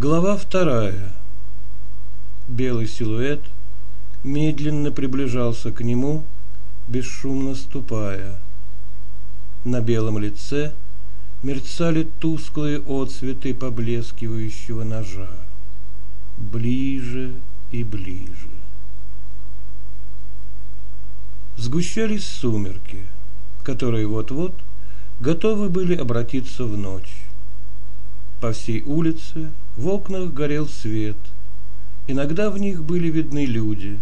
Глава вторая. Белый силуэт медленно приближался к нему, бесшумно ступая. На белом лице мерцали тусклые отсветы поблескивающего ножа. Ближе и ближе. Сгущались сумерки, которые вот-вот готовы были обратиться в ночь. По всей улице в окнах горел свет. Иногда в них были видны люди.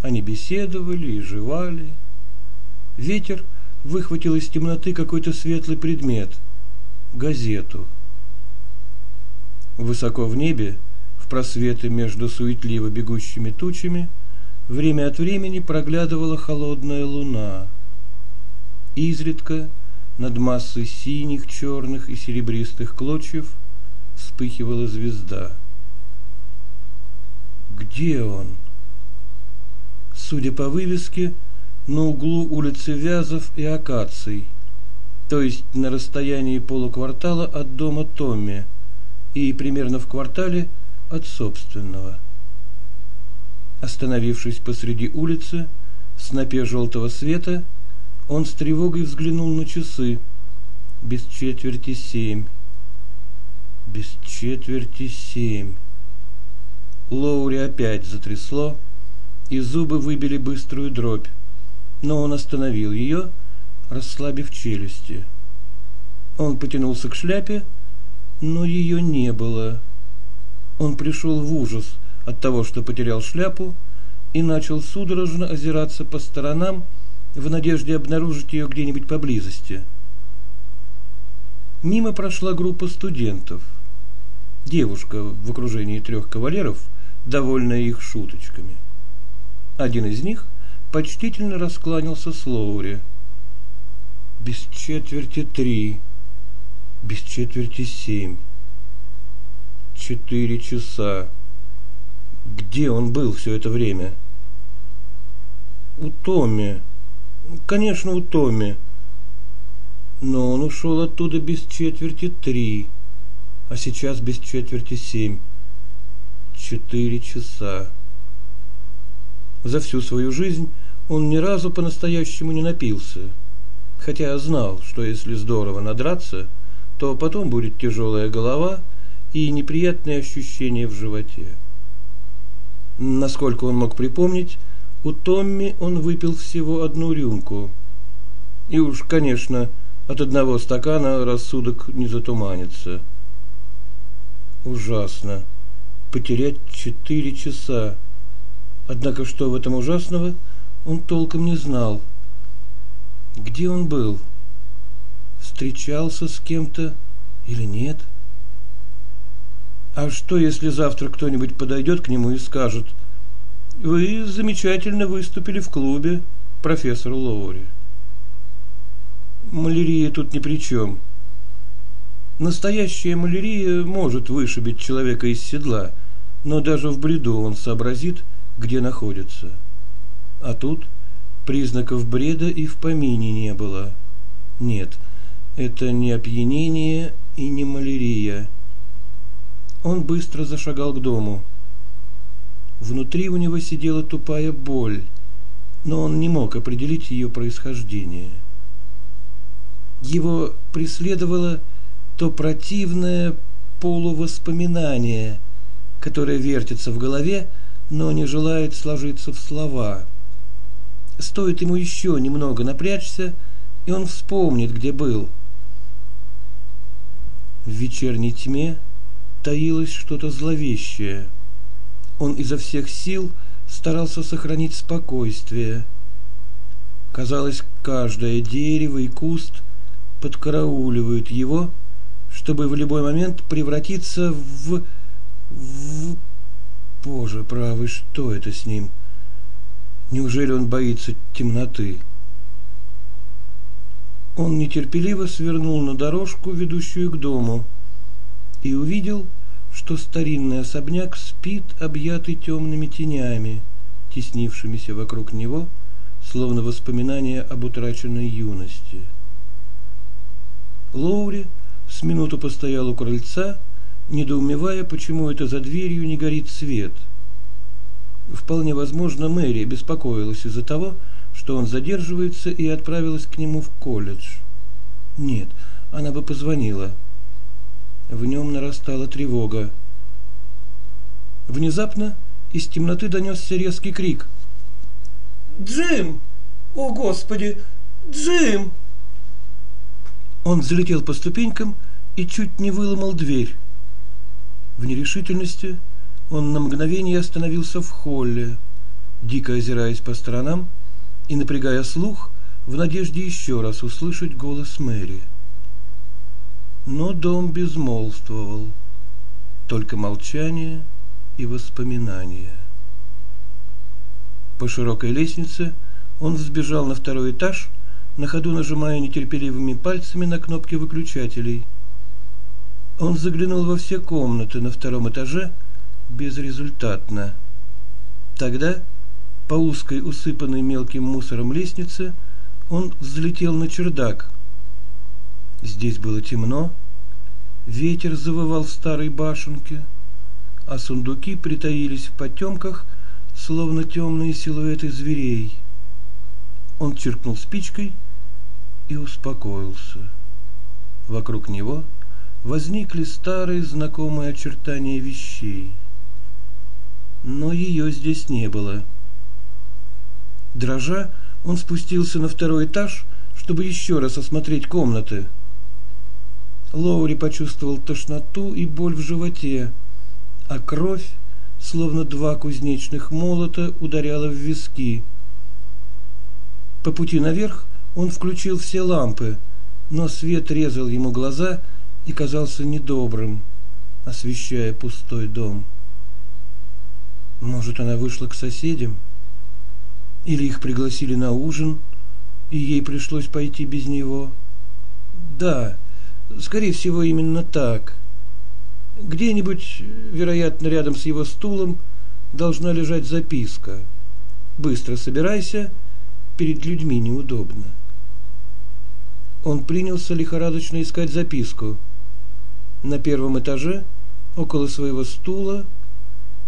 Они беседовали и жевали. Ветер выхватил из темноты какой-то светлый предмет – газету. Высоко в небе, в просветы между суетливо бегущими тучами, время от времени проглядывала холодная луна. Изредка над массой синих, черных и серебристых клочьев – вспыхивала звезда. Где он? Судя по вывеске, на углу улицы Вязов и Акаций, то есть на расстоянии полуквартала от дома Томми и примерно в квартале от собственного. Остановившись посреди улицы, в снопе желтого света, он с тревогой взглянул на часы. Без четверти семь без четверти семь. Лоури опять затрясло, и зубы выбили быструю дробь, но он остановил ее, расслабив челюсти. Он потянулся к шляпе, но ее не было. Он пришел в ужас от того, что потерял шляпу, и начал судорожно озираться по сторонам в надежде обнаружить ее где-нибудь поблизости. Мимо прошла группа студентов – девушка в окружении трех кавалеров, довольная их шуточками. Один из них почтительно раскланялся с Лоури. Без четверти три, без четверти семь, четыре часа. Где он был все это время? У Томми. Конечно, у Томми. Но он ушел оттуда без четверти три а сейчас без четверти семь. Четыре часа. За всю свою жизнь он ни разу по-настоящему не напился, хотя знал, что если здорово надраться, то потом будет тяжелая голова и неприятные ощущения в животе. Насколько он мог припомнить, у Томми он выпил всего одну рюмку. И уж, конечно, от одного стакана рассудок не затуманится. Ужасно. Потерять четыре часа. Однако что в этом ужасного, он толком не знал. Где он был? Встречался с кем-то или нет? А что, если завтра кто-нибудь подойдет к нему и скажет, «Вы замечательно выступили в клубе, профессор Лоури». Малярия тут ни при чем. Настоящая малярия может вышибить человека из седла, но даже в бреду он сообразит, где находится. А тут признаков бреда и в помине не было. Нет, это не опьянение и не малярия. Он быстро зашагал к дому. Внутри у него сидела тупая боль, но он не мог определить ее происхождение. Его преследовало то противное полувоспоминание, которое вертится в голове, но не желает сложиться в слова. Стоит ему еще немного напрячься, и он вспомнит, где был. В вечерней тьме таилось что-то зловещее. Он изо всех сил старался сохранить спокойствие. Казалось, каждое дерево и куст подкарауливают его, чтобы в любой момент превратиться в... в... Боже правый, что это с ним? Неужели он боится темноты? Он нетерпеливо свернул на дорожку, ведущую к дому, и увидел, что старинный особняк спит, объятый темными тенями, теснившимися вокруг него, словно воспоминания об утраченной юности. Лоури с минуту постоял у крыльца, недоумевая, почему это за дверью не горит свет. Вполне возможно, Мэри беспокоилась из-за того, что он задерживается и отправилась к нему в колледж. Нет, она бы позвонила. В нем нарастала тревога. Внезапно из темноты донесся резкий крик. «Джим! О, Господи! Джим!» Он взлетел по ступенькам и чуть не выломал дверь. В нерешительности он на мгновение остановился в холле, дико озираясь по сторонам и напрягая слух в надежде еще раз услышать голос Мэри. Но дом безмолвствовал, только молчание и воспоминания. По широкой лестнице он взбежал на второй этаж, на ходу нажимая нетерпеливыми пальцами на кнопки выключателей. Он заглянул во все комнаты на втором этаже безрезультатно. Тогда, по узкой усыпанной мелким мусором лестнице, он взлетел на чердак. Здесь было темно, ветер завывал в старой башенке, а сундуки притаились в потемках словно темные силуэты зверей. Он чиркнул спичкой и успокоился. Вокруг него возникли старые знакомые очертания вещей. Но ее здесь не было. Дрожа, он спустился на второй этаж, чтобы еще раз осмотреть комнаты. Лоури почувствовал тошноту и боль в животе, а кровь словно два кузнечных молота, ударяла в виски. По пути наверх он включил все лампы, но свет резал ему глаза и казался недобрым, освещая пустой дом. Может, она вышла к соседям? Или их пригласили на ужин, и ей пришлось пойти без него? Да, скорее всего, именно так – где-нибудь, вероятно, рядом с его стулом должна лежать записка. Быстро собирайся, перед людьми неудобно. Он принялся лихорадочно искать записку. На первом этаже, около своего стула,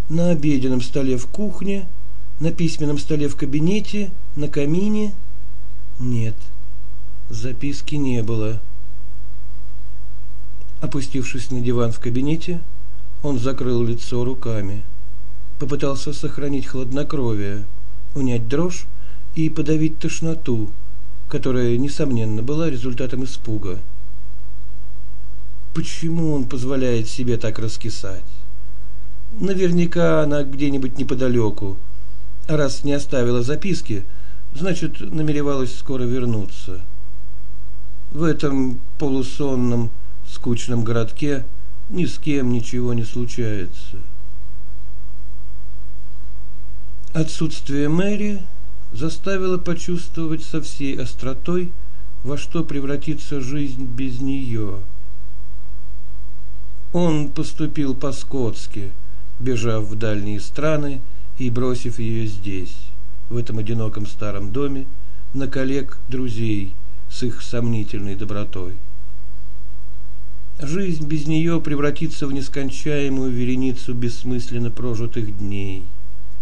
на обеденном столе в кухне, на письменном столе в кабинете, на камине. Нет, записки не было. Опустившись на диван в кабинете, он закрыл лицо руками. Попытался сохранить хладнокровие, унять дрожь и подавить тошноту, которая, несомненно, была результатом испуга. Почему он позволяет себе так раскисать? Наверняка она где-нибудь неподалеку. А раз не оставила записки, значит, намеревалась скоро вернуться. В этом полусонном, скучном городке ни с кем ничего не случается. Отсутствие Мэри заставило почувствовать со всей остротой, во что превратится жизнь без нее. Он поступил по-скотски, бежав в дальние страны и бросив ее здесь, в этом одиноком старом доме, на коллег друзей с их сомнительной добротой. Жизнь без нее превратится в нескончаемую вереницу бессмысленно прожитых дней,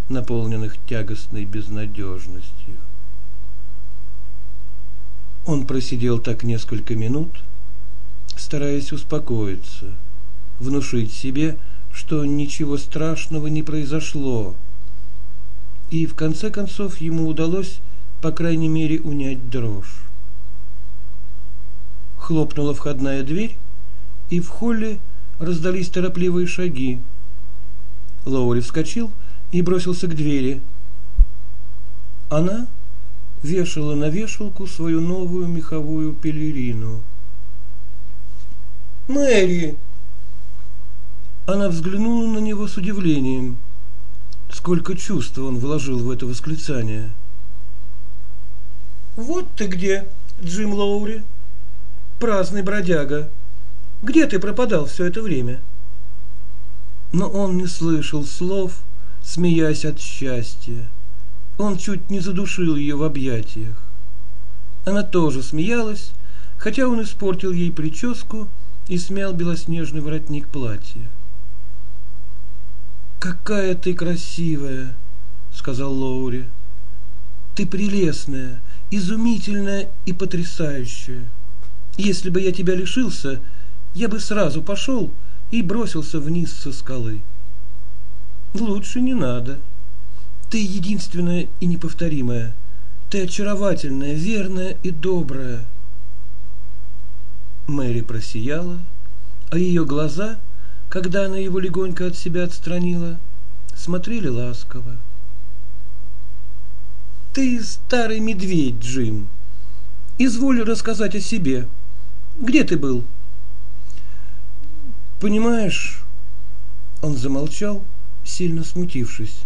наполненных тягостной безнадежностью. Он просидел так несколько минут, стараясь успокоиться, внушить себе, что ничего страшного не произошло. И в конце концов ему удалось, по крайней мере, унять дрожь. Хлопнула входная дверь, и в холле раздались торопливые шаги. Лоури вскочил и бросился к двери. Она вешала на вешалку свою новую меховую пелерину. «Мэри!» Она взглянула на него с удивлением. Сколько чувства он вложил в это восклицание. «Вот ты где, Джим Лоури, праздный бродяга!» Где ты пропадал все это время?» Но он не слышал слов, смеясь от счастья. Он чуть не задушил ее в объятиях. Она тоже смеялась, хотя он испортил ей прическу и смял белоснежный воротник платья. «Какая ты красивая!» — сказал Лоури. «Ты прелестная, изумительная и потрясающая. Если бы я тебя лишился, я бы сразу пошел и бросился вниз со скалы. Лучше не надо. Ты единственная и неповторимая. Ты очаровательная, верная и добрая. Мэри просияла, а ее глаза, когда она его легонько от себя отстранила, смотрели ласково. Ты старый медведь, Джим. Изволь рассказать о себе. Где ты был? Понимаешь, он замолчал, сильно смутившись.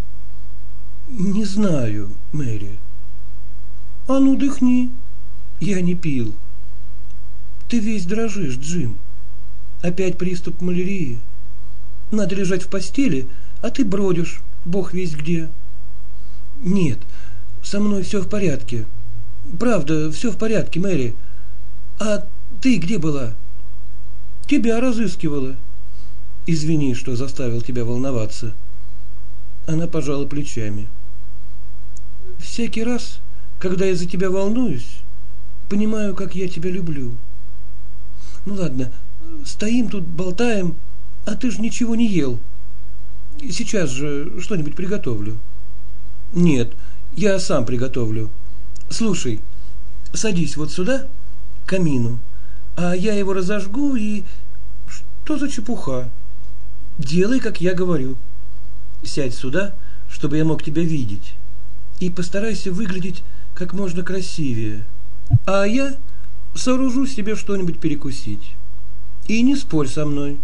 Не знаю, Мэри. А ну дыхни. Я не пил. Ты весь дрожишь, Джим. Опять приступ малярии. Надо лежать в постели, а ты бродишь, бог весь где. Нет, со мной все в порядке. Правда, все в порядке, Мэри. А ты где была? Тебя разыскивала. Извини, что заставил тебя волноваться. Она пожала плечами. Всякий раз, когда я за тебя волнуюсь, понимаю, как я тебя люблю. Ну ладно, стоим тут, болтаем, а ты же ничего не ел. Сейчас же что-нибудь приготовлю. Нет, я сам приготовлю. Слушай, садись вот сюда, к камину, а я его разожгу и... Что за чепуха? Делай, как я говорю. Сядь сюда, чтобы я мог тебя видеть. И постарайся выглядеть как можно красивее. А я сооружу себе что-нибудь перекусить. И не спорь со мной.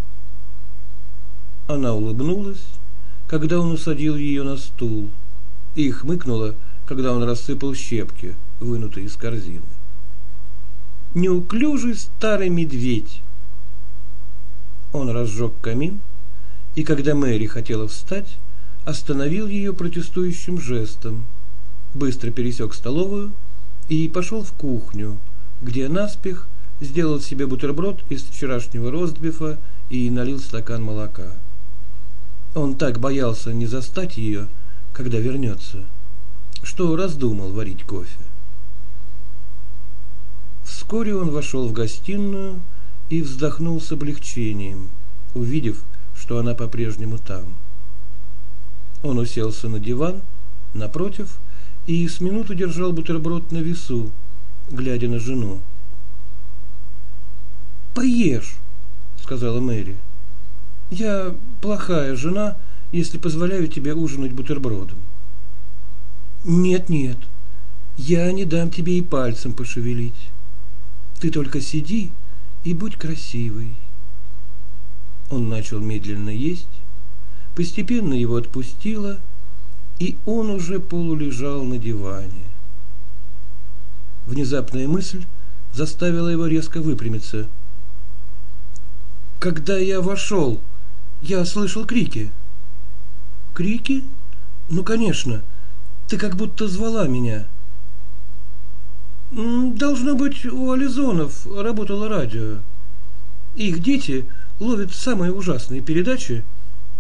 Она улыбнулась, когда он усадил ее на стул, и хмыкнула, когда он рассыпал щепки, вынутые из корзины. Неуклюжий старый медведь. Он разжег камин, и когда Мэри хотела встать, остановил ее протестующим жестом, быстро пересек столовую и пошел в кухню, где наспех сделал себе бутерброд из вчерашнего ростбифа и налил стакан молока. Он так боялся не застать ее, когда вернется, что раздумал варить кофе. Вскоре он вошел в гостиную и вздохнул с облегчением, увидев, что она по-прежнему там. Он уселся на диван, напротив, и с минуту держал бутерброд на весу, глядя на жену. «Поешь», — сказала Мэри. «Я плохая жена, если позволяю тебе ужинать бутербродом». «Нет, нет, я не дам тебе и пальцем пошевелить. Ты только сиди и будь красивой». Он начал медленно есть, постепенно его отпустило, и он уже полулежал на диване. Внезапная мысль заставила его резко выпрямиться. Когда я вошел, я слышал крики. Крики? Ну, конечно. Ты как будто звала меня. Должно быть, у Ализонов работало радио. Их дети ловят самые ужасные передачи,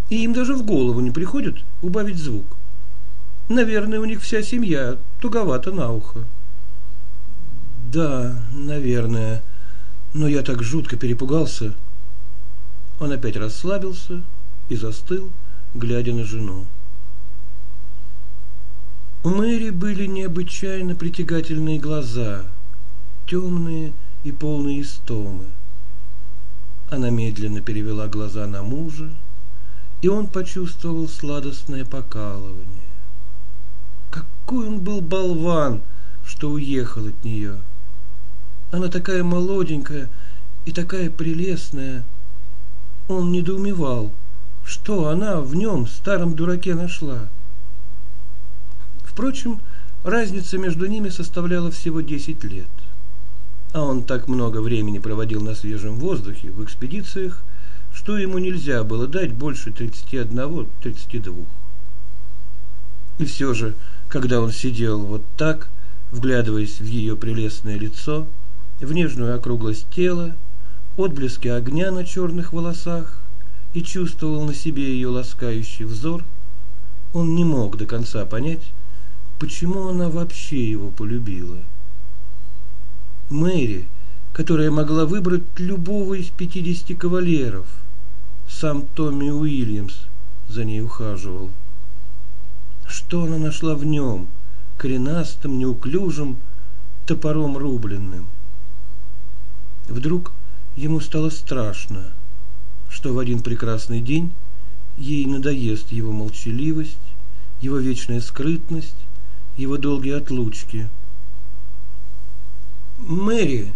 и им даже в голову не приходит убавить звук. Наверное, у них вся семья туговата на ухо. Да, наверное. Но я так жутко перепугался. Он опять расслабился и застыл, глядя на жену. У Мэри были необычайно притягательные глаза, темные и полные истомы. Она медленно перевела глаза на мужа, и он почувствовал сладостное покалывание. Какой он был болван, что уехал от нее. Она такая молоденькая и такая прелестная. Он недоумевал, что она в нем, старом дураке, нашла. Впрочем, разница между ними составляла всего десять лет а он так много времени проводил на свежем воздухе в экспедициях, что ему нельзя было дать больше 31-32. И все же, когда он сидел вот так, вглядываясь в ее прелестное лицо, в нежную округлость тела, отблески огня на черных волосах и чувствовал на себе ее ласкающий взор, он не мог до конца понять, почему она вообще его полюбила. Мэри, которая могла выбрать любого из пятидесяти кавалеров, сам Томми Уильямс за ней ухаживал. Что она нашла в нем, коренастым, неуклюжим, топором рубленным? Вдруг ему стало страшно, что в один прекрасный день ей надоест его молчаливость, его вечная скрытность, его долгие отлучки. «Мэри!»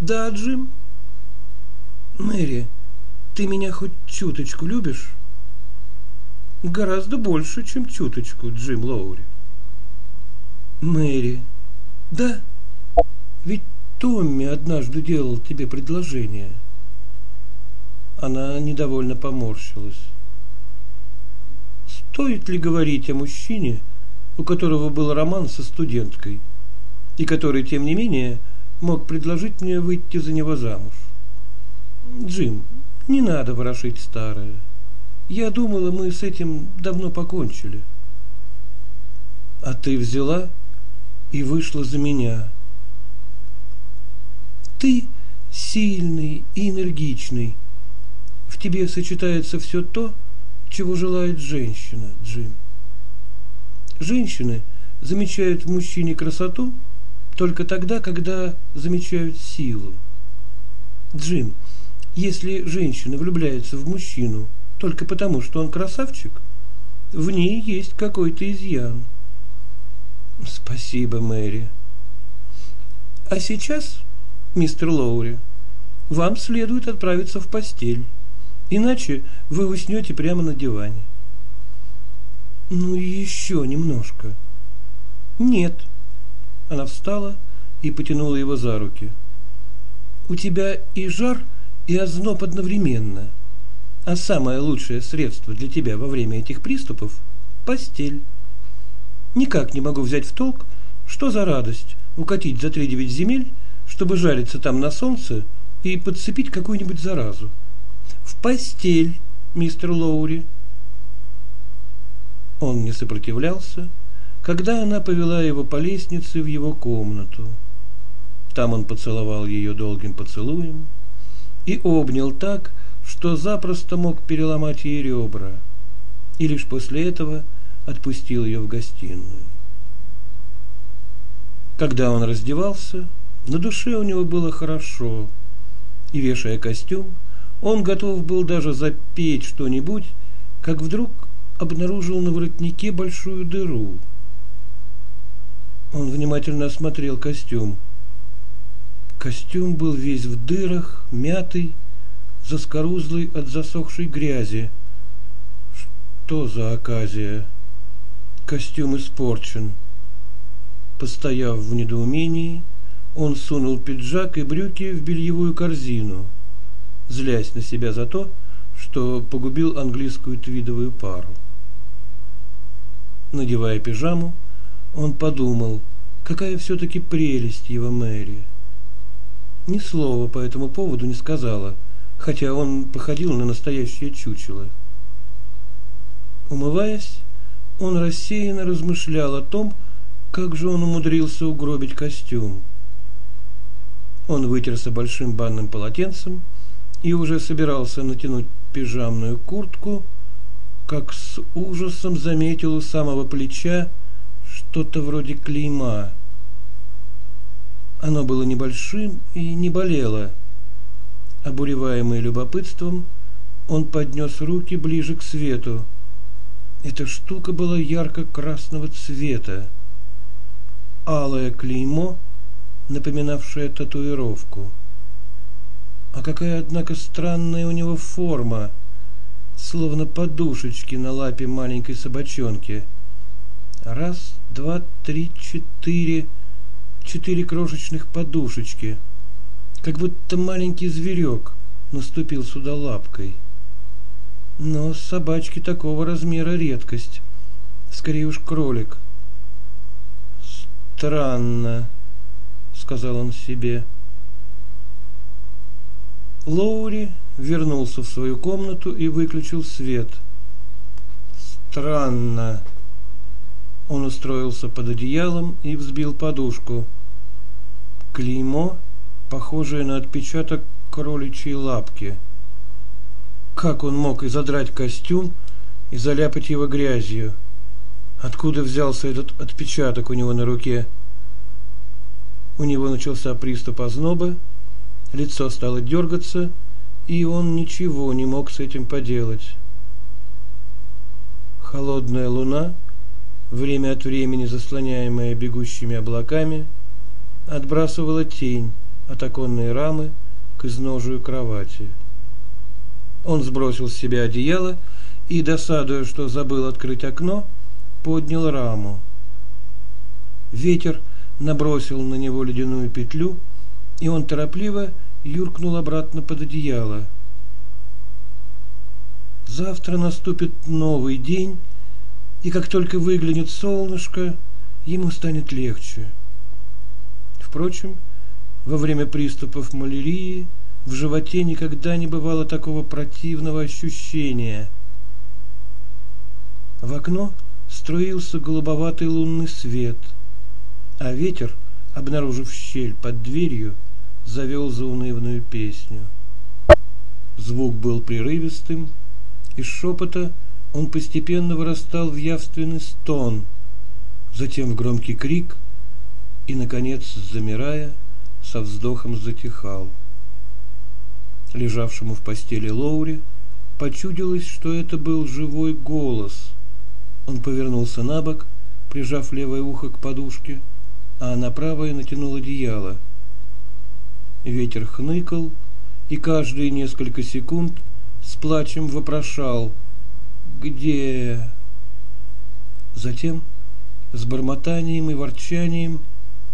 «Да, Джим?» «Мэри, ты меня хоть чуточку любишь?» «Гораздо больше, чем чуточку, Джим Лоури». «Мэри, да? Ведь Томми однажды делал тебе предложение». Она недовольно поморщилась. Стоит ли говорить о мужчине, у которого был роман со студенткой, и который, тем не менее, мог предложить мне выйти за него замуж? Джим, не надо ворошить старое. Я думала, мы с этим давно покончили. А ты взяла и вышла за меня. Ты сильный и энергичный. В тебе сочетается все то, чего желает женщина, Джим. Женщины замечают в мужчине красоту только тогда, когда замечают силу. Джим, если женщина влюбляется в мужчину только потому, что он красавчик, в ней есть какой-то изъян. Спасибо, Мэри. А сейчас, мистер Лоури, вам следует отправиться в постель, иначе вы уснете прямо на диване. Ну еще немножко. Нет. Она встала и потянула его за руки. У тебя и жар, и озноб одновременно. А самое лучшее средство для тебя во время этих приступов – постель. Никак не могу взять в толк, что за радость укатить за три-девять земель, чтобы жариться там на солнце и подцепить какую-нибудь заразу. В постель, мистер Лоури. Он не сопротивлялся, когда она повела его по лестнице в его комнату. Там он поцеловал ее долгим поцелуем и обнял так, что запросто мог переломать ей ребра, и лишь после этого отпустил ее в гостиную. Когда он раздевался, на душе у него было хорошо, и, вешая костюм, он готов был даже запеть что-нибудь, как вдруг обнаружил на воротнике большую дыру. Он внимательно осмотрел костюм. Костюм был весь в дырах, мятый, заскорузлый от засохшей грязи. Что за оказия? Костюм испорчен. Постояв в недоумении, он сунул пиджак и брюки в бельевую корзину, злясь на себя за то, что погубил английскую твидовую пару. Надевая пижаму, он подумал, какая все-таки прелесть его Мэри. Ни слова по этому поводу не сказала, хотя он походил на настоящее чучело. Умываясь, он рассеянно размышлял о том, как же он умудрился угробить костюм. Он вытерся большим банным полотенцем и уже собирался натянуть пижамную куртку, как с ужасом заметил у самого плеча что-то вроде клейма. Оно было небольшим и не болело. Обуреваемый любопытством, он поднес руки ближе к свету. Эта штука была ярко-красного цвета. Алое клеймо, напоминавшее татуировку. А какая, однако, странная у него форма – словно подушечки на лапе маленькой собачонки. Раз, два, три, четыре. Четыре крошечных подушечки. Как будто маленький зверек наступил сюда лапкой. Но собачки такого размера редкость. Скорее уж кролик. Странно, сказал он себе. Лоури вернулся в свою комнату и выключил свет. Странно. Он устроился под одеялом и взбил подушку. Клеймо, похожее на отпечаток кроличьей лапки. Как он мог и задрать костюм, и заляпать его грязью? Откуда взялся этот отпечаток у него на руке? У него начался приступ озноба, лицо стало дергаться, и он ничего не мог с этим поделать. Холодная луна, время от времени заслоняемая бегущими облаками, отбрасывала тень от оконной рамы к изножию кровати. Он сбросил с себя одеяло и, досадуя, что забыл открыть окно, поднял раму. Ветер набросил на него ледяную петлю, и он торопливо юркнул обратно под одеяло. Завтра наступит новый день, и как только выглянет солнышко, ему станет легче. Впрочем, во время приступов малярии в животе никогда не бывало такого противного ощущения. В окно струился голубоватый лунный свет, а ветер, обнаружив щель под дверью, завел заунывную песню. Звук был прерывистым, из шепота он постепенно вырастал в явственный стон, затем в громкий крик и, наконец, замирая, со вздохом затихал. Лежавшему в постели Лоури почудилось, что это был живой голос. Он повернулся на бок, прижав левое ухо к подушке, а на правое натянул одеяло. Ветер хныкал, и каждые несколько секунд с плачем вопрошал «Где?». Затем, с бормотанием и ворчанием,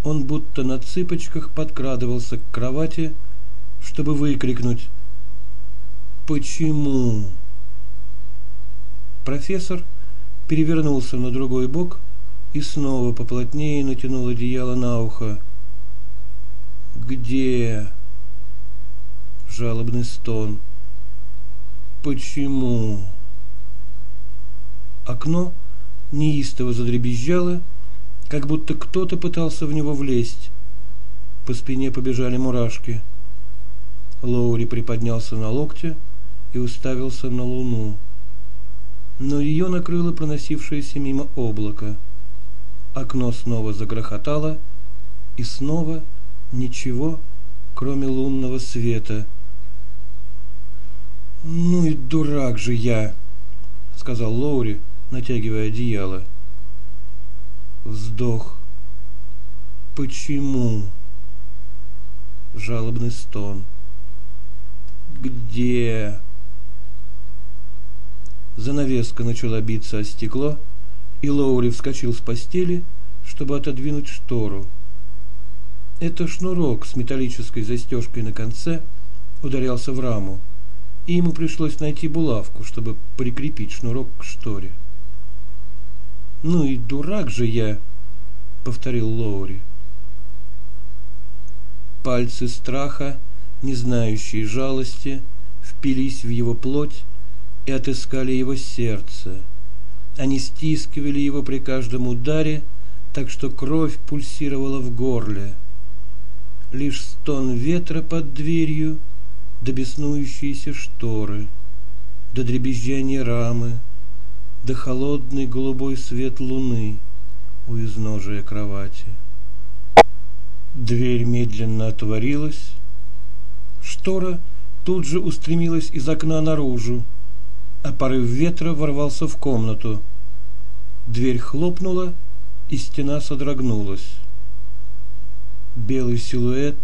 он будто на цыпочках подкрадывался к кровати, чтобы выкрикнуть «Почему?». Профессор перевернулся на другой бок и снова поплотнее натянул одеяло на ухо. «Где?» Жалобный стон. «Почему?» Окно неистово задребезжало, как будто кто-то пытался в него влезть. По спине побежали мурашки. Лоури приподнялся на локте и уставился на луну. Но ее накрыло проносившееся мимо облако. Окно снова загрохотало, и снова ничего, кроме лунного света. «Ну и дурак же я!» — сказал Лоури, натягивая одеяло. Вздох. Почему? Жалобный стон. Где? Занавеска начала биться о стекло, и Лоури вскочил с постели, чтобы отодвинуть штору. Это шнурок с металлической застежкой на конце ударялся в раму, и ему пришлось найти булавку, чтобы прикрепить шнурок к шторе. «Ну и дурак же я!» — повторил Лоури. Пальцы страха, не знающие жалости, впились в его плоть и отыскали его сердце. Они стискивали его при каждом ударе, так что кровь пульсировала в горле. Лишь стон ветра под дверью, да беснующиеся шторы, до дребезжания рамы, да холодный голубой свет луны у изножия кровати. Дверь медленно отворилась. Штора тут же устремилась из окна наружу, а порыв ветра ворвался в комнату. Дверь хлопнула, и стена содрогнулась. Белый силуэт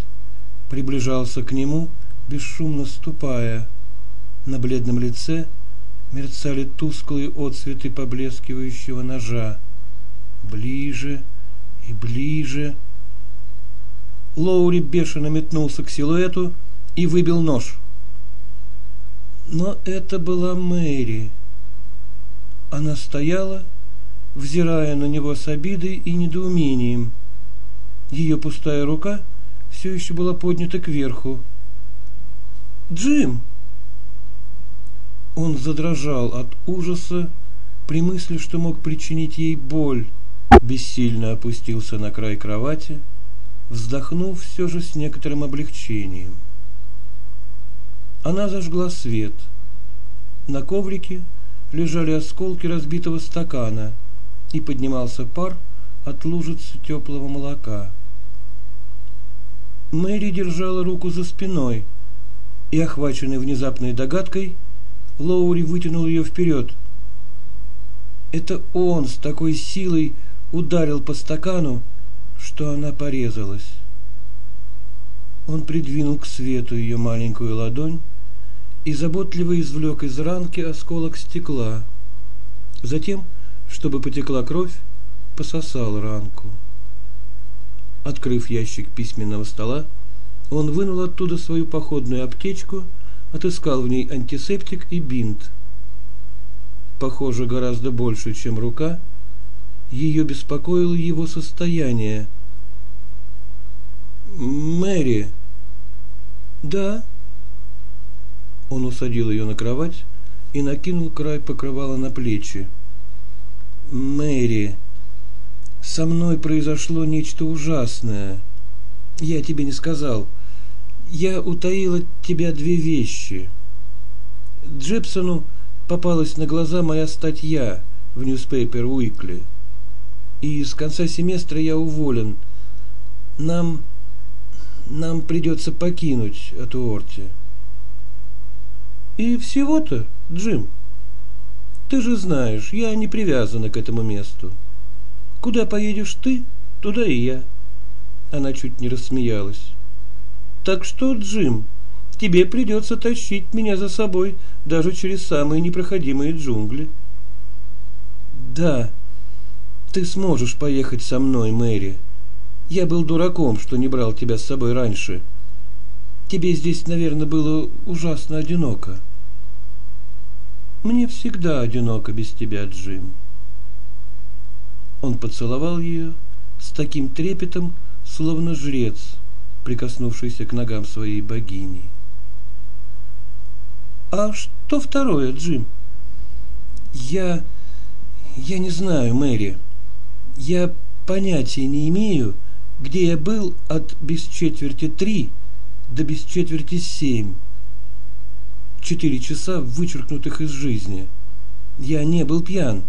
приближался к нему, бесшумно ступая. На бледном лице – мерцали тусклые отсветы поблескивающего ножа. Ближе и ближе. Лоури бешено метнулся к силуэту и выбил нож. Но это была Мэри. Она стояла, взирая на него с обидой и недоумением. Ее пустая рука все еще была поднята кверху. Джим!» Он задрожал от ужаса при мысли, что мог причинить ей боль, бессильно опустился на край кровати, вздохнув все же с некоторым облегчением. Она зажгла свет. На коврике лежали осколки разбитого стакана, и поднимался пар от лужицы теплого молока. Мэри держала руку за спиной, и, охваченный внезапной догадкой, Лоури вытянул ее вперед. Это он с такой силой ударил по стакану, что она порезалась. Он придвинул к свету ее маленькую ладонь и заботливо извлек из ранки осколок стекла. Затем, чтобы потекла кровь, пососал ранку. Открыв ящик письменного стола, он вынул оттуда свою походную аптечку, отыскал в ней антисептик и бинт. Похоже, гораздо больше, чем рука, ее беспокоило его состояние. «Мэри!» «Да?» Он усадил ее на кровать и накинул край покрывала на плечи. «Мэри, со мной произошло нечто ужасное. Я тебе не сказал. Я утаил от тебя две вещи. Джепсону попалась на глаза моя статья в Newspaper Weekly. И с конца семестра я уволен. Нам... нам придется покинуть эту Орти. И всего-то, Джим. Ты же знаешь, я не привязана к этому месту. Куда поедешь ты, туда и я. Она чуть не рассмеялась. Так что, Джим, тебе придется тащить меня за собой даже через самые непроходимые джунгли. Да, ты сможешь поехать со мной, Мэри. Я был дураком, что не брал тебя с собой раньше. Тебе здесь, наверное, было ужасно одиноко. Мне всегда одиноко без тебя, Джим. Он поцеловал ее с таким трепетом, словно жрец, прикоснувшийся к ногам своей богини. А что второе, Джим? Я... я не знаю, Мэри. Я понятия не имею, где я был от без четверти три до без четверти семь. Четыре часа, вычеркнутых из жизни. Я не был пьян.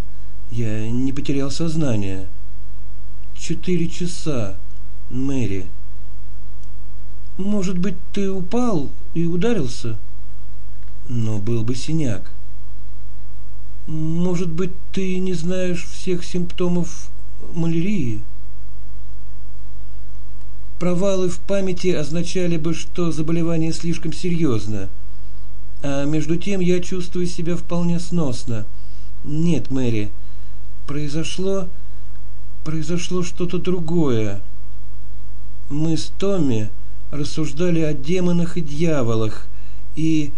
Я не потерял сознание. Четыре часа, Мэри. Может быть, ты упал и ударился? Но был бы синяк. Может быть, ты не знаешь всех симптомов малярии? Провалы в памяти означали бы, что заболевание слишком серьезно. А между тем я чувствую себя вполне сносно. Нет, Мэри, произошло... произошло что-то другое. Мы с Томми рассуждали о демонах и дьяволах, и...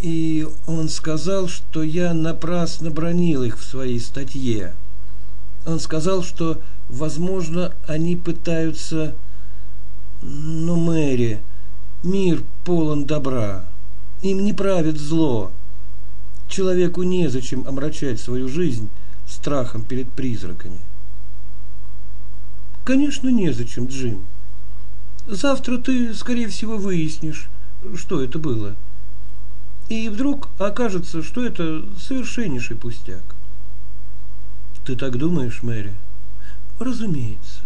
и он сказал, что я напрасно бронил их в своей статье. Он сказал, что, возможно, они пытаются... Но, Мэри, мир полон добра. Им не правит зло. Человеку незачем омрачать свою жизнь страхом перед призраками. Конечно, незачем, Джим. Завтра ты, скорее всего, выяснишь, что это было. И вдруг окажется, что это совершеннейший пустяк. Ты так думаешь, Мэри? Разумеется.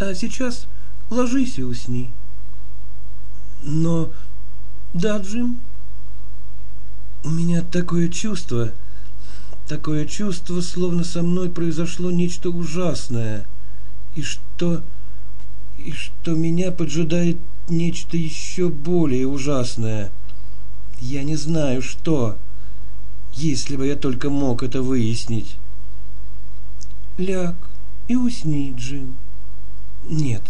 А сейчас ложись и усни. Но... Да, Джим? У меня такое чувство, такое чувство, словно со мной произошло нечто ужасное, и что... и что меня поджидает нечто еще более ужасное. Я не знаю, что, если бы я только мог это выяснить. Ляг и усни, Джим. Нет,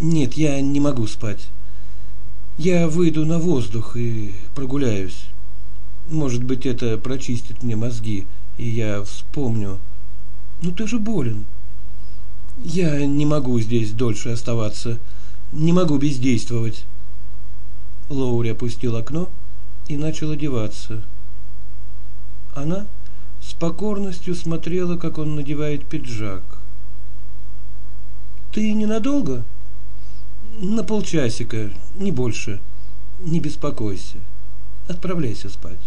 нет, я не могу спать. Я выйду на воздух и прогуляюсь. Может быть, это прочистит мне мозги, и я вспомню. Ну ты же болен. Я не могу здесь дольше оставаться. Не могу бездействовать. Лоури опустил окно и начал одеваться. Она с покорностью смотрела, как он надевает пиджак. «Ты ненадолго?» «На полчасика, не больше. Не беспокойся. Отправляйся спать».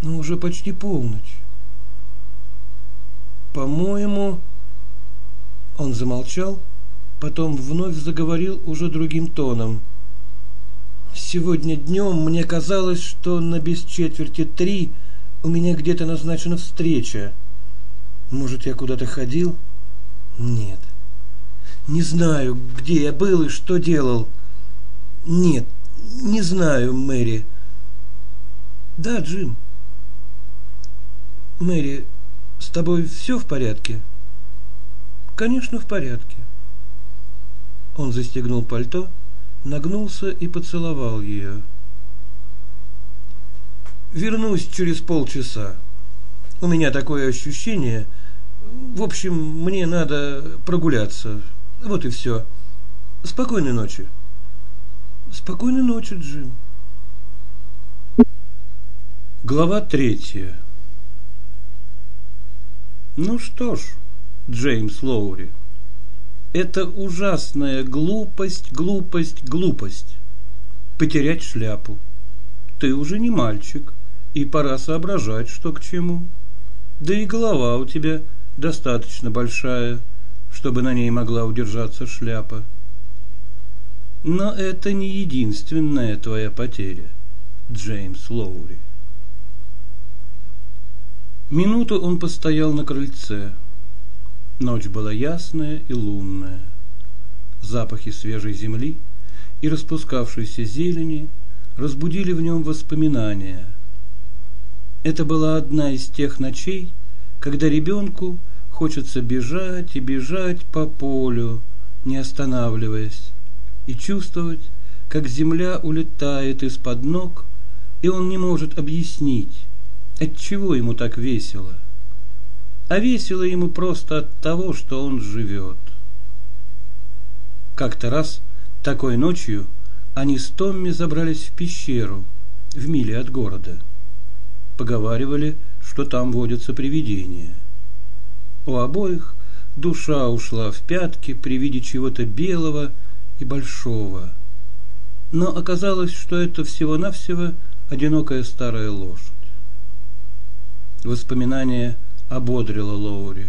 «Но уже почти полночь». «По-моему...» Он замолчал, потом вновь заговорил уже другим тоном. «Сегодня днем мне казалось, что на без четверти три у меня где-то назначена встреча. Может, я куда-то ходил? Нет. Не знаю, где я был и что делал. Нет, не знаю, Мэри. Да, Джим. Мэри, с тобой все в порядке? Конечно, в порядке. Он застегнул пальто, нагнулся и поцеловал ее. Вернусь через полчаса. У меня такое ощущение. В общем, мне надо прогуляться. Вот и все. Спокойной ночи. Спокойной ночи, Джим. Глава третья. Ну что ж, Джеймс Лоури, это ужасная глупость, глупость, глупость. Потерять шляпу. Ты уже не мальчик, и пора соображать, что к чему. Да и голова у тебя достаточно большая, чтобы на ней могла удержаться шляпа. Но это не единственная твоя потеря, Джеймс Лоури. Минуту он постоял на крыльце. Ночь была ясная и лунная. Запахи свежей земли и распускавшейся зелени разбудили в нем воспоминания. Это была одна из тех ночей, когда ребенку хочется бежать и бежать по полю, не останавливаясь, и чувствовать, как земля улетает из-под ног, и он не может объяснить, Отчего ему так весело? А весело ему просто от того, что он живет. Как-то раз, такой ночью, они с Томми забрались в пещеру, в миле от города. Поговаривали, что там водятся привидения. У обоих душа ушла в пятки при виде чего-то белого и большого. Но оказалось, что это всего-навсего одинокая старая ложь. Воспоминание ободрило Лоури.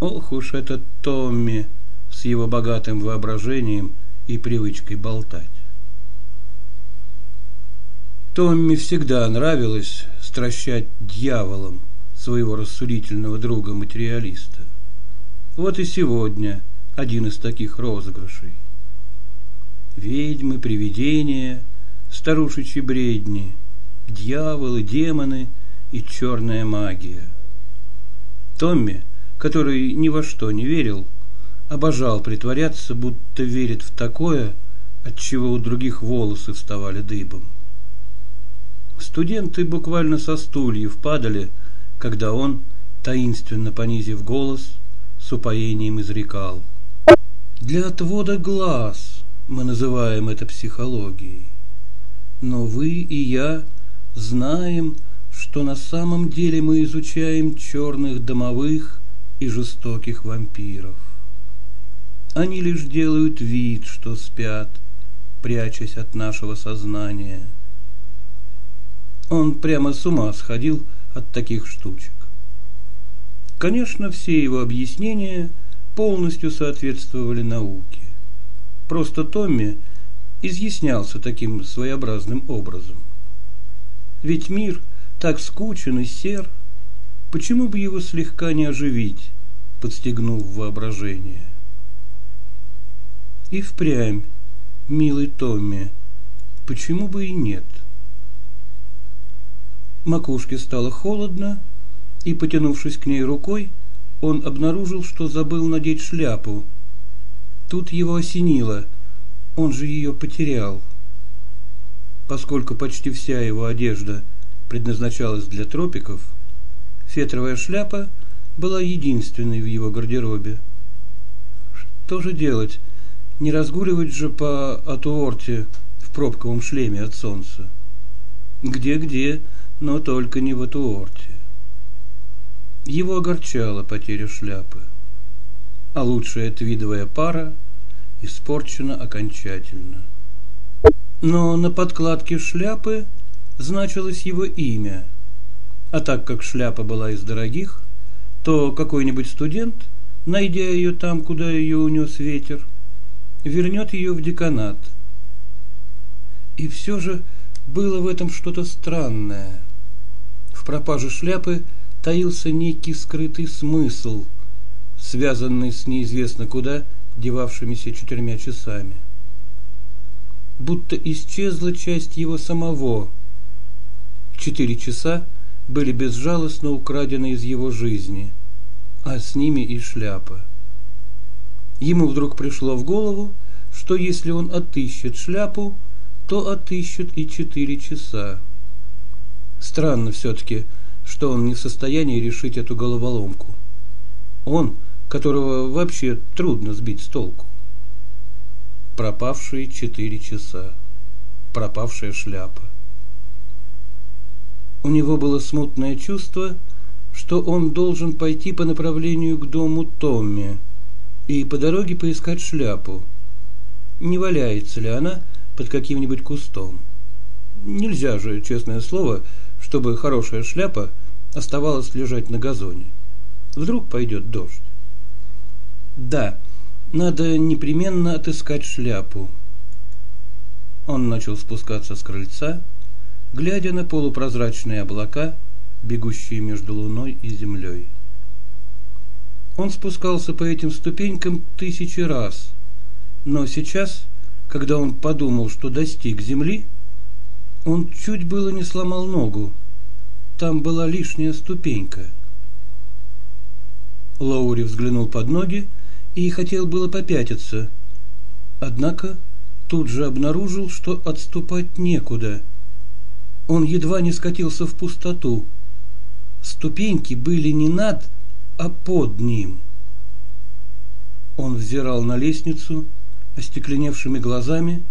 Ох уж этот Томми с его богатым воображением и привычкой болтать. Томми всегда нравилось стращать дьяволом своего рассудительного друга-материалиста. Вот и сегодня один из таких розыгрышей. Ведьмы, привидения, старушечьи бредни, дьяволы, демоны — и черная магия. Томми, который ни во что не верил, обожал притворяться, будто верит в такое, от чего у других волосы вставали дыбом. Студенты буквально со стульев падали, когда он, таинственно понизив голос, с упоением изрекал. Для отвода глаз мы называем это психологией. Но вы и я знаем, что на самом деле мы изучаем черных домовых и жестоких вампиров. Они лишь делают вид, что спят, прячась от нашего сознания. Он прямо с ума сходил от таких штучек. Конечно, все его объяснения полностью соответствовали науке. Просто Томми изъяснялся таким своеобразным образом. Ведь мир – так скучен и сер, почему бы его слегка не оживить, подстегнув воображение? И впрямь, милый Томми, почему бы и нет? Макушке стало холодно, и, потянувшись к ней рукой, он обнаружил, что забыл надеть шляпу. Тут его осенило, он же ее потерял. Поскольку почти вся его одежда – предназначалась для тропиков, фетровая шляпа была единственной в его гардеробе. Что же делать? Не разгуливать же по Атуорте в пробковом шлеме от солнца. Где-где, но только не в Атуорте. Его огорчала потеря шляпы, а лучшая твидовая пара испорчена окончательно. Но на подкладке шляпы значилось его имя, а так как шляпа была из дорогих, то какой-нибудь студент, найдя ее там, куда ее унес ветер, вернет ее в деканат. И все же было в этом что-то странное. В пропаже шляпы таился некий скрытый смысл, связанный с неизвестно куда девавшимися четырьмя часами. Будто исчезла часть его самого. Четыре часа были безжалостно украдены из его жизни, а с ними и шляпа. Ему вдруг пришло в голову, что если он отыщет шляпу, то отыщет и четыре часа. Странно все-таки, что он не в состоянии решить эту головоломку. Он, которого вообще трудно сбить с толку. Пропавшие четыре часа. Пропавшая шляпа. У него было смутное чувство, что он должен пойти по направлению к дому Томми и по дороге поискать шляпу. Не валяется ли она под каким-нибудь кустом? Нельзя же, честное слово, чтобы хорошая шляпа оставалась лежать на газоне. Вдруг пойдет дождь. Да, надо непременно отыскать шляпу. Он начал спускаться с крыльца, глядя на полупрозрачные облака, бегущие между луной и землей. Он спускался по этим ступенькам тысячи раз, но сейчас, когда он подумал, что достиг земли, он чуть было не сломал ногу. Там была лишняя ступенька. Лоури взглянул под ноги и хотел было попятиться, однако тут же обнаружил, что отступать некуда. Он едва не скатился в пустоту. Ступеньки были не над, а под ним. Он взирал на лестницу остекленевшими глазами,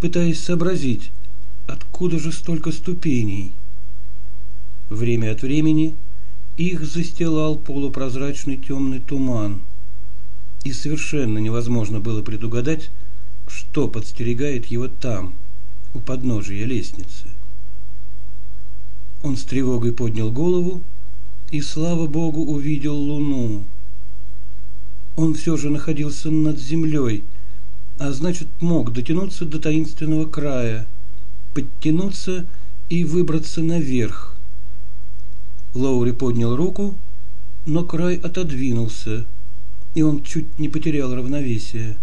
пытаясь сообразить, откуда же столько ступеней. Время от времени их застилал полупрозрачный темный туман – и совершенно невозможно было предугадать, что подстерегает его там, у подножия лестницы. Он с тревогой поднял голову и, слава богу, увидел луну. Он все же находился над землей, а значит, мог дотянуться до таинственного края, подтянуться и выбраться наверх. Лоури поднял руку, но край отодвинулся – и он чуть не потерял равновесие.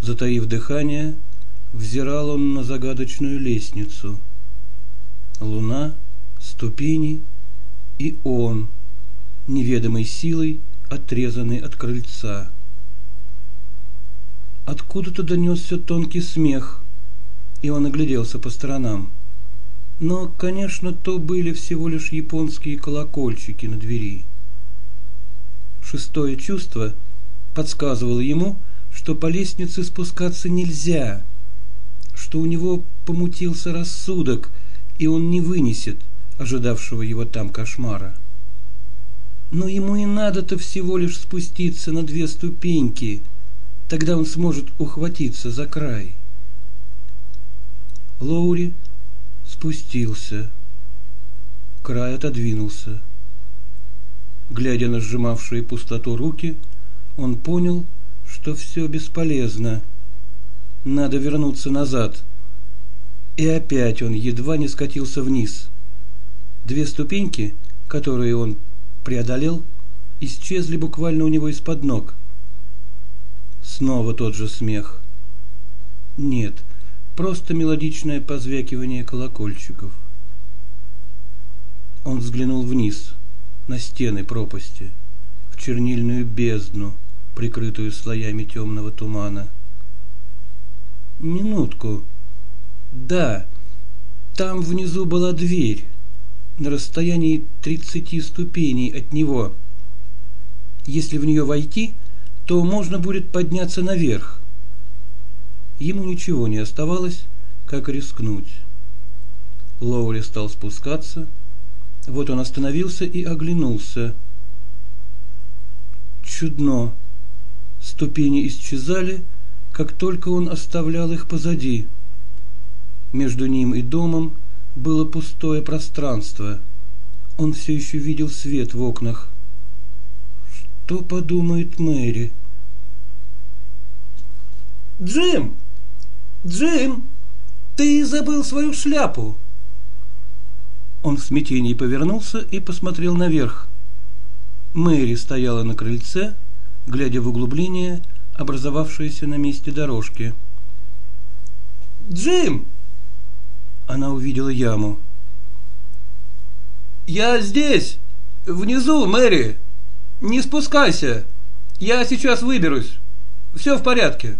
Затаив дыхание, взирал он на загадочную лестницу. Луна, ступени и он, неведомой силой, отрезанный от крыльца. Откуда-то донесся тонкий смех, и он огляделся по сторонам. Но, конечно, то были всего лишь японские колокольчики на двери шестое чувство подсказывало ему, что по лестнице спускаться нельзя, что у него помутился рассудок, и он не вынесет ожидавшего его там кошмара. Но ему и надо-то всего лишь спуститься на две ступеньки, тогда он сможет ухватиться за край. Лоури спустился. Край отодвинулся. Глядя на сжимавшие пустоту руки, он понял, что все бесполезно. Надо вернуться назад. И опять он едва не скатился вниз. Две ступеньки, которые он преодолел, исчезли буквально у него из-под ног. Снова тот же смех. Нет, просто мелодичное позвякивание колокольчиков. Он взглянул вниз на стены пропасти, в чернильную бездну, прикрытую слоями темного тумана. Минутку. Да, там внизу была дверь, на расстоянии тридцати ступеней от него. Если в нее войти, то можно будет подняться наверх. Ему ничего не оставалось, как рискнуть. Лоури стал спускаться. Вот он остановился и оглянулся. Чудно. Ступени исчезали, как только он оставлял их позади. Между ним и домом было пустое пространство. Он все еще видел свет в окнах. Что подумает Мэри? Джим! Джим! Ты забыл свою шляпу!» Он в смятении повернулся и посмотрел наверх. Мэри стояла на крыльце, глядя в углубление, образовавшееся на месте дорожки. «Джим!» Она увидела яму. «Я здесь! Внизу, Мэри! Не спускайся! Я сейчас выберусь! Все в порядке!»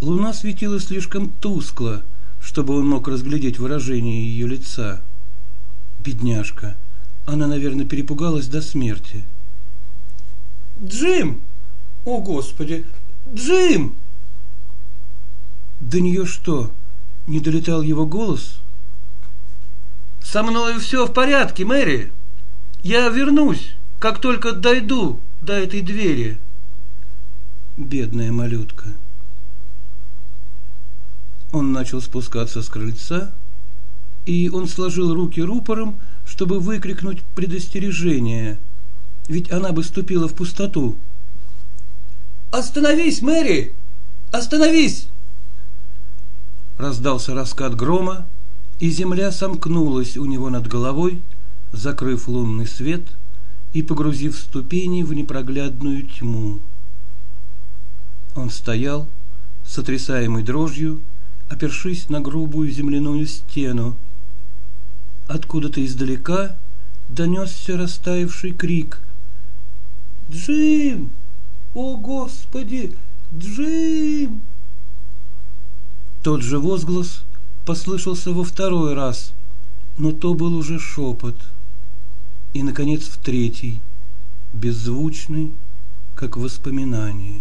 Луна светила слишком тускло, чтобы он мог разглядеть выражение ее лица. Бедняжка. Она, наверное, перепугалась до смерти. «Джим! О, Господи! Джим!» До нее что, не долетал его голос? «Со мной все в порядке, Мэри. Я вернусь, как только дойду до этой двери». Бедная малютка. Он начал спускаться с крыльца, и он сложил руки рупором, чтобы выкрикнуть предостережение, ведь она бы ступила в пустоту. «Остановись, Мэри! Остановись!» Раздался раскат грома, и земля сомкнулась у него над головой, закрыв лунный свет и погрузив ступени в непроглядную тьму. Он стоял, сотрясаемый дрожью, опершись на грубую земляную стену. Откуда-то издалека донесся растаявший крик. «Джим! О, Господи! Джим!» Тот же возглас послышался во второй раз, но то был уже шепот. И, наконец, в третий, беззвучный, как воспоминание.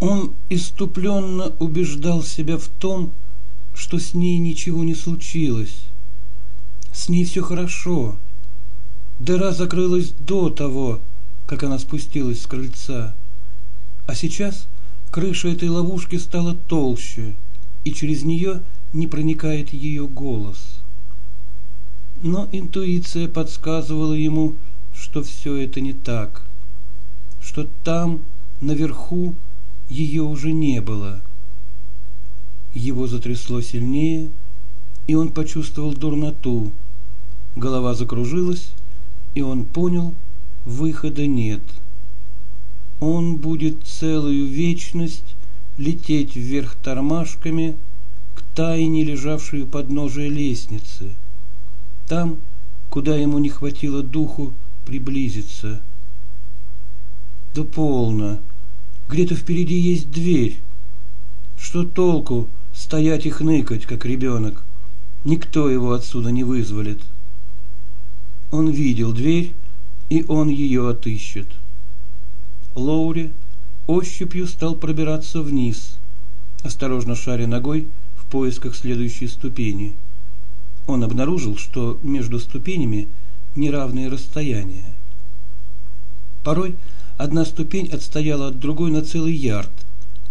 Он иступленно убеждал себя в том, что с ней ничего не случилось. С ней все хорошо. Дыра закрылась до того, как она спустилась с крыльца. А сейчас крыша этой ловушки стала толще, и через нее не проникает ее голос. Но интуиция подсказывала ему, что все это не так, что там, наверху, ее уже не было. Его затрясло сильнее, и он почувствовал дурноту. Голова закружилась, и он понял, выхода нет. Он будет целую вечность лететь вверх тормашками к тайне, лежавшей у подножия лестницы. Там, куда ему не хватило духу приблизиться. Да полно, где-то впереди есть дверь. Что толку стоять и хныкать, как ребенок? Никто его отсюда не вызволит. Он видел дверь, и он ее отыщет. Лоури ощупью стал пробираться вниз, осторожно шаря ногой в поисках следующей ступени. Он обнаружил, что между ступенями неравные расстояния. Порой Одна ступень отстояла от другой на целый ярд,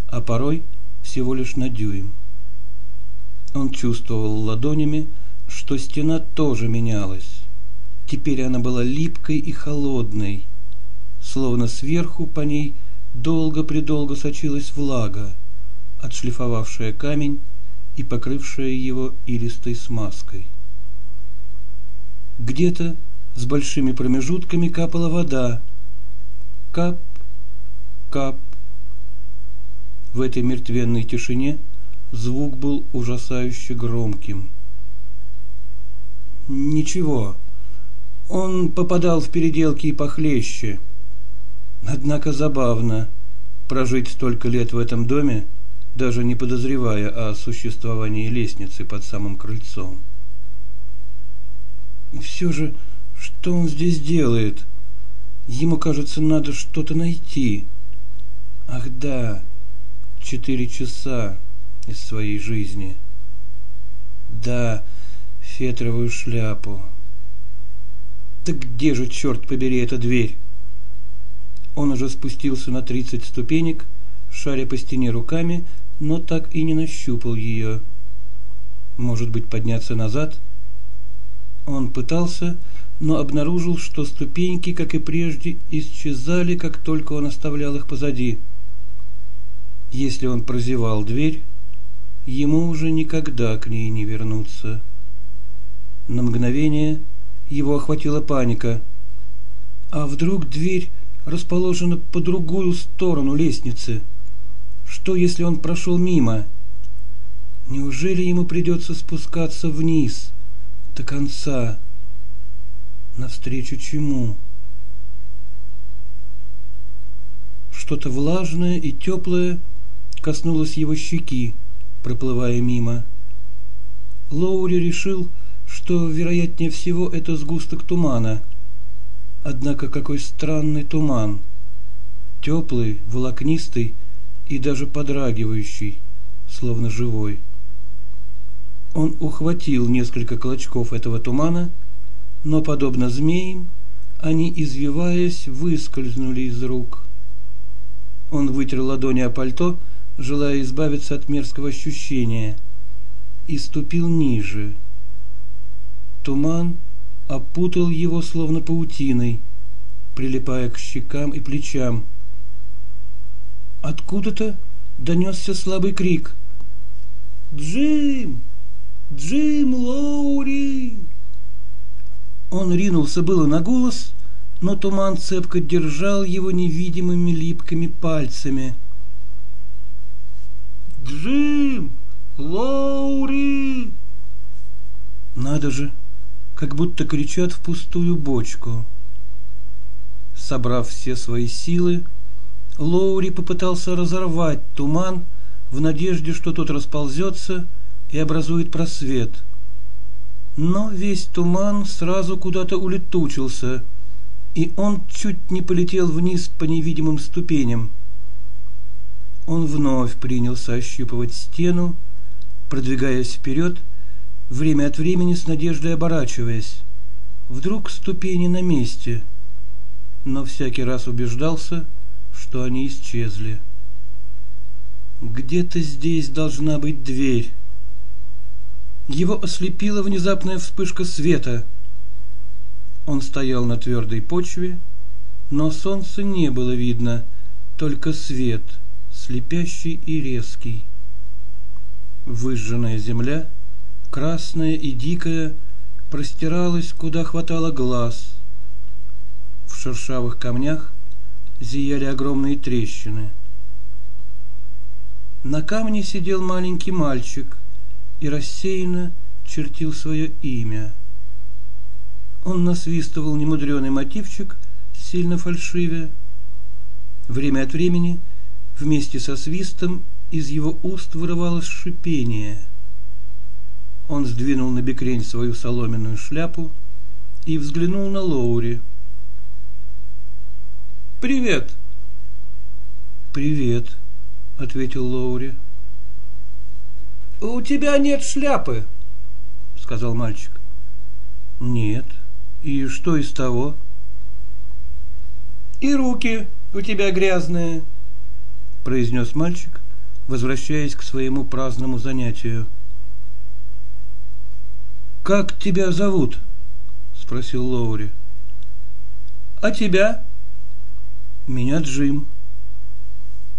а порой всего лишь на дюйм. Он чувствовал ладонями, что стена тоже менялась. Теперь она была липкой и холодной, словно сверху по ней долго-предолго сочилась влага, отшлифовавшая камень и покрывшая его илистой смазкой. Где-то с большими промежутками капала вода, Кап, кап. В этой мертвенной тишине звук был ужасающе громким. Ничего, он попадал в переделки и похлеще. Однако забавно прожить столько лет в этом доме, даже не подозревая о существовании лестницы под самым крыльцом. И все же, что он здесь делает? — Ему, кажется, надо что-то найти. Ах да, четыре часа. из своей жизни. Да, фетровую шляпу. Так где же, черт побери, эта дверь? Он уже спустился на тридцать ступенек, шаря по стене руками, но так и не нащупал ее. Может быть, подняться назад? Он пытался, но обнаружил, что ступеньки, как и прежде, исчезали, как только он оставлял их позади. Если он прозевал дверь, ему уже никогда к ней не вернуться. На мгновение его охватила паника. А вдруг дверь расположена по другую сторону лестницы? Что, если он прошел мимо? Неужели ему придется спускаться вниз до конца? Навстречу чему? Что-то влажное и теплое коснулось его щеки, проплывая мимо. Лоури решил, что, вероятнее всего, это сгусток тумана. Однако какой странный туман. Теплый, волокнистый и даже подрагивающий, словно живой. Он ухватил несколько клочков этого тумана – но, подобно змеям, они, извиваясь, выскользнули из рук. Он вытер ладони о пальто, желая избавиться от мерзкого ощущения, и ступил ниже. Туман опутал его словно паутиной, прилипая к щекам и плечам. Откуда-то донесся слабый крик. «Джим! Джим Лоури!» Он ринулся было на голос, но туман цепко держал его невидимыми липкими пальцами. «Джим! Лаури!» Надо же, как будто кричат в пустую бочку. Собрав все свои силы, Лоури попытался разорвать туман в надежде, что тот расползется и образует просвет – но весь туман сразу куда-то улетучился, и он чуть не полетел вниз по невидимым ступеням. Он вновь принялся ощупывать стену, продвигаясь вперед, время от времени с надеждой оборачиваясь. Вдруг ступени на месте, но всякий раз убеждался, что они исчезли. Где-то здесь должна быть дверь. Его ослепила внезапная вспышка света. Он стоял на твердой почве, но солнца не было видно, только свет, слепящий и резкий. Выжженная земля, красная и дикая, простиралась, куда хватало глаз. В шершавых камнях зияли огромные трещины. На камне сидел маленький мальчик – и рассеянно чертил свое имя. Он насвистывал немудреный мотивчик, сильно фальшивя. Время от времени вместе со свистом из его уст вырывалось шипение. Он сдвинул на бекрень свою соломенную шляпу и взглянул на Лоури. «Привет!» «Привет!» — ответил Лоури. «У тебя нет шляпы», — сказал мальчик. «Нет. И что из того?» «И руки у тебя грязные», — произнес мальчик, возвращаясь к своему праздному занятию. «Как тебя зовут?» — спросил Лоури. «А тебя?» «Меня Джим».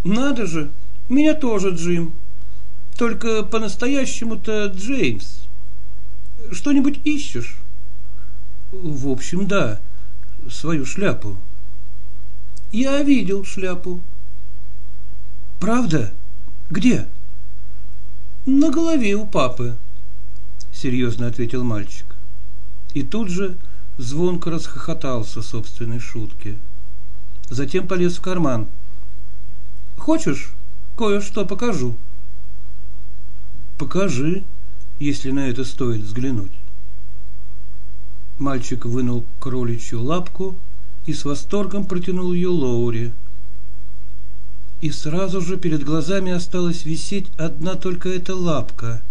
«Надо же, меня тоже Джим», только по-настоящему-то Джеймс. Что-нибудь ищешь? В общем, да. Свою шляпу. Я видел шляпу. Правда? Где? На голове у папы, серьезно ответил мальчик. И тут же звонко расхохотался собственной шутке. Затем полез в карман. Хочешь, кое-что покажу? Покажи, если на это стоит взглянуть. Мальчик вынул кроличью лапку и с восторгом протянул ее Лоури. и сразу же перед глазами осталась висеть одна только эта лапка.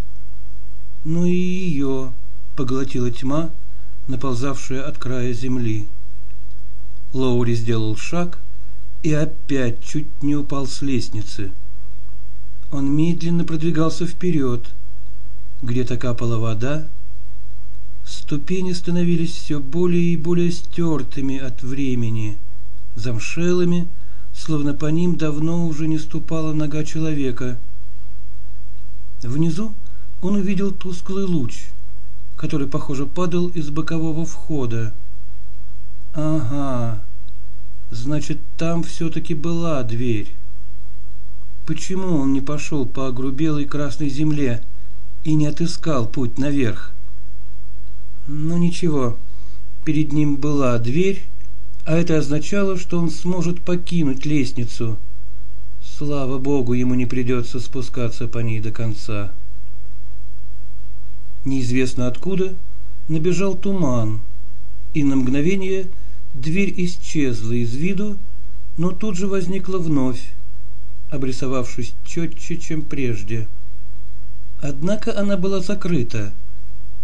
Ну и ее поглотила тьма, наползавшая от края земли. Лоури сделал шаг и опять чуть не упал с лестницы. Он медленно продвигался вперед. Где-то капала вода. Ступени становились все более и более стертыми от времени, замшелыми, словно по ним давно уже не ступала нога человека. Внизу он увидел тусклый луч, который, похоже, падал из бокового входа. Ага, значит, там все-таки была дверь. Почему он не пошел по огрубелой красной земле и не отыскал путь наверх? Ну ничего, перед ним была дверь, а это означало, что он сможет покинуть лестницу. Слава богу, ему не придется спускаться по ней до конца. Неизвестно откуда набежал туман, и на мгновение дверь исчезла из виду, но тут же возникла вновь, обрисовавшись четче, чем прежде. Однако она была закрыта.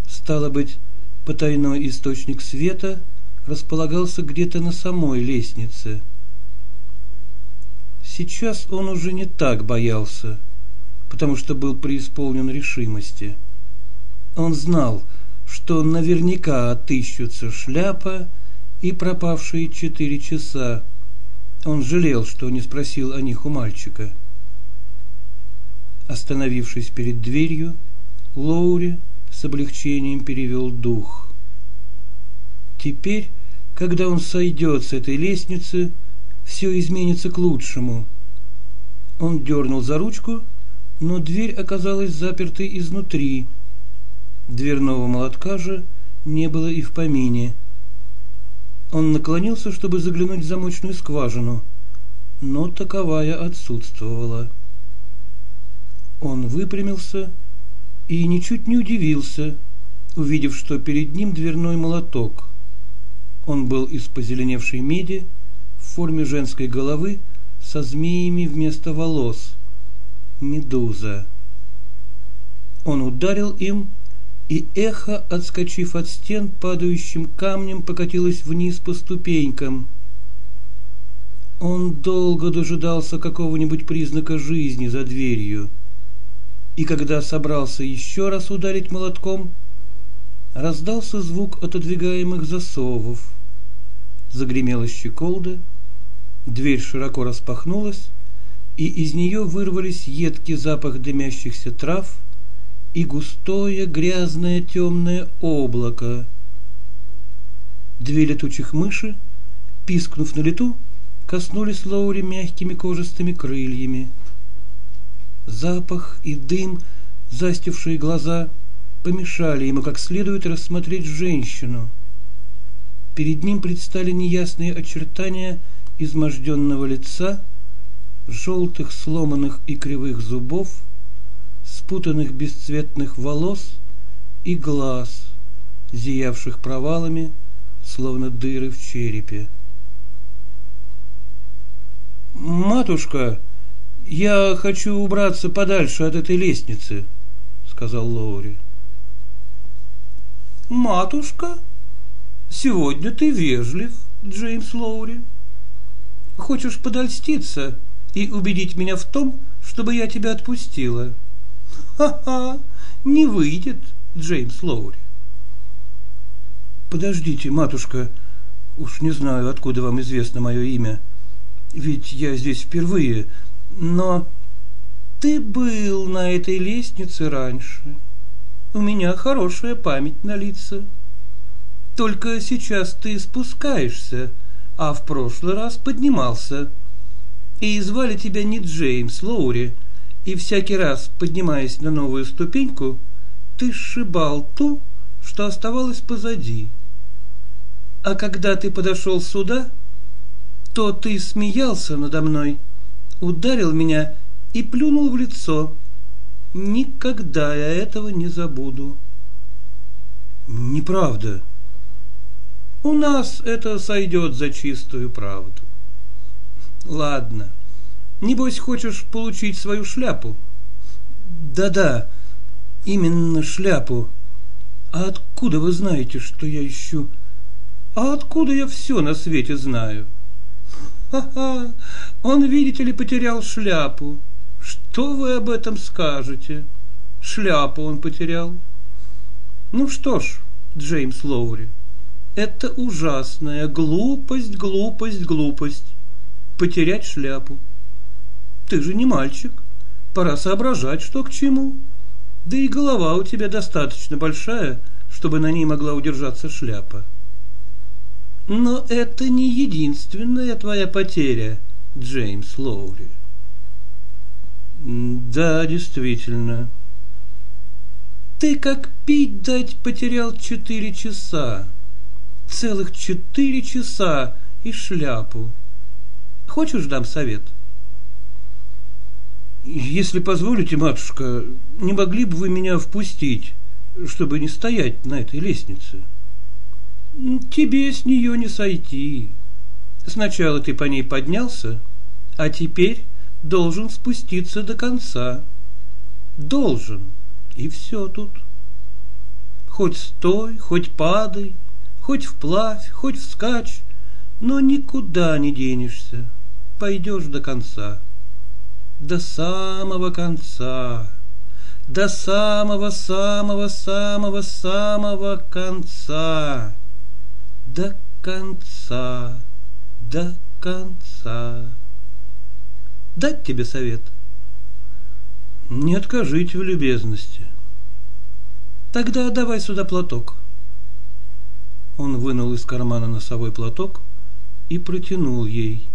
Стало быть, потайной источник света располагался где-то на самой лестнице. Сейчас он уже не так боялся, потому что был преисполнен решимости. Он знал, что наверняка отыщутся шляпа и пропавшие четыре часа. Он жалел, что не спросил о них у мальчика. Остановившись перед дверью, Лоури с облегчением перевел дух. Теперь, когда он сойдет с этой лестницы, все изменится к лучшему. Он дернул за ручку, но дверь оказалась запертой изнутри – Дверного молотка же не было и в помине. Он наклонился, чтобы заглянуть в замочную скважину, но таковая отсутствовала. Он выпрямился и ничуть не удивился, увидев, что перед ним дверной молоток. Он был из позеленевшей меди в форме женской головы со змеями вместо волос. Медуза. Он ударил им и эхо, отскочив от стен, падающим камнем покатилось вниз по ступенькам. Он долго дожидался какого-нибудь признака жизни за дверью, и когда собрался еще раз ударить молотком, раздался звук отодвигаемых засовов. Загремела щеколда, дверь широко распахнулась, и из нее вырвались едкий запах дымящихся трав – и густое грязное темное облако. Две летучих мыши, пискнув на лету, коснулись Лоури мягкими кожистыми крыльями. Запах и дым, застившие глаза, помешали ему как следует рассмотреть женщину. Перед ним предстали неясные очертания изможденного лица, желтых сломанных и кривых зубов, спутанных бесцветных волос и глаз, зиявших провалами, словно дыры в черепе. «Матушка, я хочу убраться подальше от этой лестницы», — сказал Лоури. «Матушка, сегодня ты вежлив, Джеймс Лоури. Хочешь подольститься и убедить меня в том, чтобы я тебя отпустила?» Ха-ха, не выйдет, Джеймс Лоури. Подождите, матушка, уж не знаю, откуда вам известно мое имя, ведь я здесь впервые, но ты был на этой лестнице раньше. У меня хорошая память на лица. Только сейчас ты спускаешься, а в прошлый раз поднимался. И звали тебя не Джеймс Лоури, и всякий раз, поднимаясь на новую ступеньку, ты сшибал ту, что оставалось позади. А когда ты подошел сюда, то ты смеялся надо мной, ударил меня и плюнул в лицо. Никогда я этого не забуду. Неправда. У нас это сойдет за чистую правду. Ладно, Небось, хочешь получить свою шляпу? Да-да, именно шляпу. А откуда вы знаете, что я ищу? А откуда я все на свете знаю? Ха-ха, он, видите ли, потерял шляпу. Что вы об этом скажете? Шляпу он потерял. Ну что ж, Джеймс Лоури, это ужасная глупость, глупость, глупость. Потерять шляпу. Ты же не мальчик. Пора соображать, что к чему. Да и голова у тебя достаточно большая, чтобы на ней могла удержаться шляпа. Но это не единственная твоя потеря, Джеймс Лоури. Да, действительно. Ты как пить дать потерял четыре часа. Целых четыре часа и шляпу. Хочешь, дам совет? Если позволите, матушка, не могли бы вы меня впустить, чтобы не стоять на этой лестнице? Тебе с нее не сойти. Сначала ты по ней поднялся, а теперь должен спуститься до конца. Должен, и все тут. Хоть стой, хоть падай, хоть вплавь, хоть вскачь, но никуда не денешься, пойдешь до конца. До самого конца, до самого-самого-самого-самого конца, до конца, до конца дать тебе совет? Не откажите в любезности. Тогда давай сюда платок. Он вынул из кармана носовой платок и протянул ей.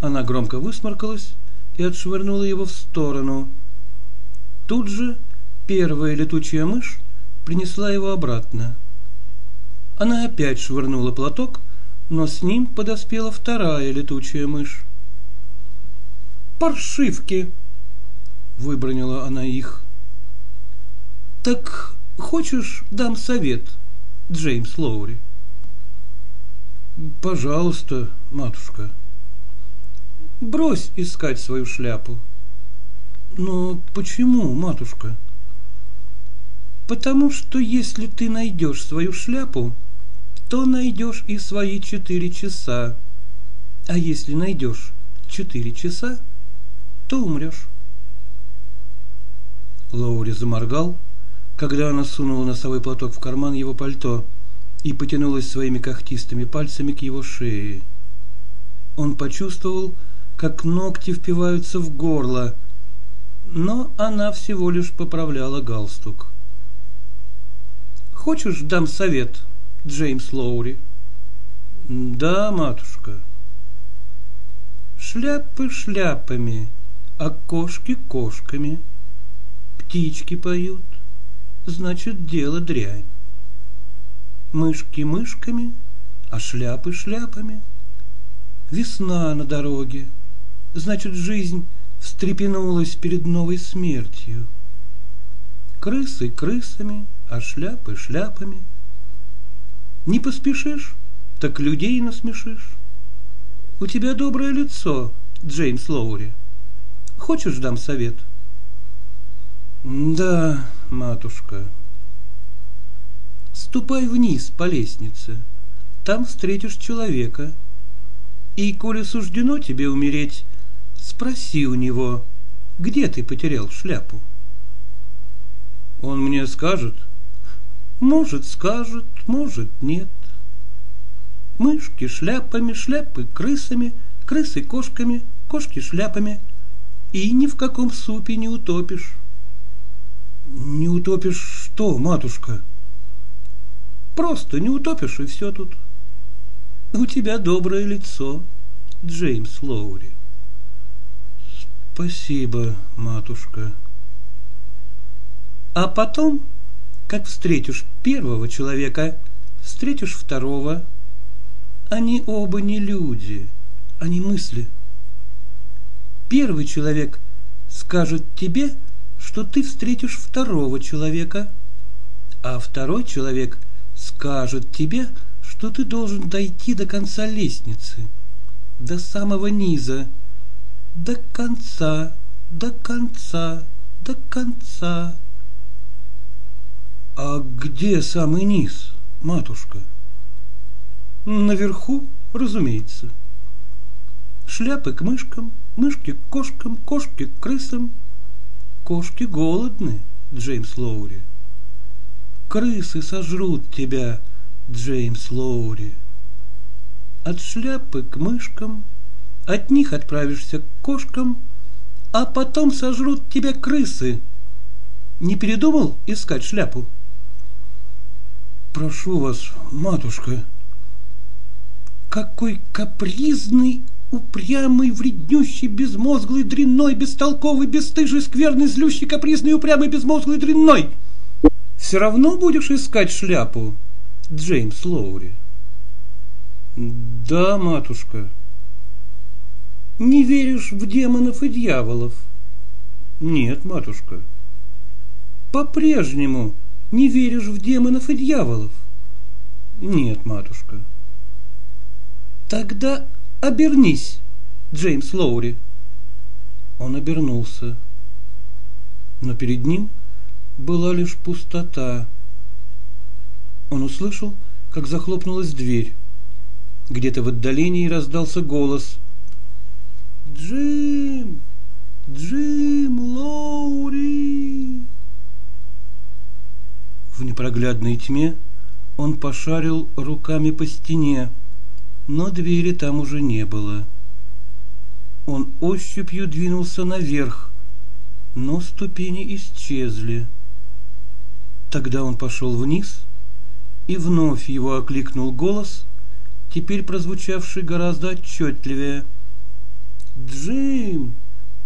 Она громко высморкалась и отшвырнула его в сторону. Тут же первая летучая мышь принесла его обратно. Она опять швырнула платок, но с ним подоспела вторая летучая мышь паршивки!» Выбронила она их. «Так хочешь, дам совет, Джеймс Лоури?» «Пожалуйста, матушка». «Брось искать свою шляпу». «Но почему, матушка?» «Потому что если ты найдешь свою шляпу, то найдешь и свои четыре часа. А если найдешь четыре часа, то умрешь. Лоури заморгал, когда она сунула носовой платок в карман его пальто и потянулась своими когтистыми пальцами к его шее. Он почувствовал, как ногти впиваются в горло, но она всего лишь поправляла галстук. «Хочешь, дам совет, Джеймс Лоури?» «Да, матушка». «Шляпы шляпами», а кошки кошками. Птички поют, значит, дело дрянь. Мышки мышками, а шляпы шляпами. Весна на дороге, значит, жизнь встрепенулась перед новой смертью. Крысы крысами, а шляпы шляпами. Не поспешишь, так людей насмешишь. У тебя доброе лицо, Джеймс Лоури. Хочешь, дам совет? Да, матушка. Ступай вниз по лестнице. Там встретишь человека. И, коли суждено тебе умереть, спроси у него, где ты потерял шляпу. Он мне скажет? Может, скажет, может, нет. Мышки шляпами, шляпы крысами, крысы кошками, кошки шляпами – и ни в каком супе не утопишь. Не утопишь что, матушка? Просто не утопишь, и все тут. У тебя доброе лицо, Джеймс Лоури. Спасибо, матушка. А потом, как встретишь первого человека, встретишь второго. Они оба не люди, они мысли первый человек скажет тебе, что ты встретишь второго человека, а второй человек скажет тебе, что ты должен дойти до конца лестницы, до самого низа, до конца, до конца, до конца. А где самый низ, матушка? Наверху, разумеется. Шляпы к мышкам, мышки к кошкам, кошки к крысам. Кошки голодны, Джеймс Лоури. Крысы сожрут тебя, Джеймс Лоури. От шляпы к мышкам, от них отправишься к кошкам, а потом сожрут тебя крысы. Не передумал искать шляпу? Прошу вас, матушка. Какой капризный, упрямый, вреднющий, безмозглый, дрянной, бестолковый, бесстыжий, скверный, злющий, капризный, упрямый, безмозглый, дрянной. Все равно будешь искать шляпу, Джеймс Лоури? Да, матушка. Не веришь в демонов и дьяволов? Нет, матушка. По-прежнему не веришь в демонов и дьяволов? Нет, матушка. Тогда обернись, Джеймс Лоури. Он обернулся. Но перед ним была лишь пустота. Он услышал, как захлопнулась дверь. Где-то в отдалении раздался голос. «Джим! Джим Лоури!» В непроглядной тьме он пошарил руками по стене, но двери там уже не было. Он ощупью двинулся наверх, но ступени исчезли. Тогда он пошел вниз, и вновь его окликнул голос, теперь прозвучавший гораздо отчетливее. «Джим!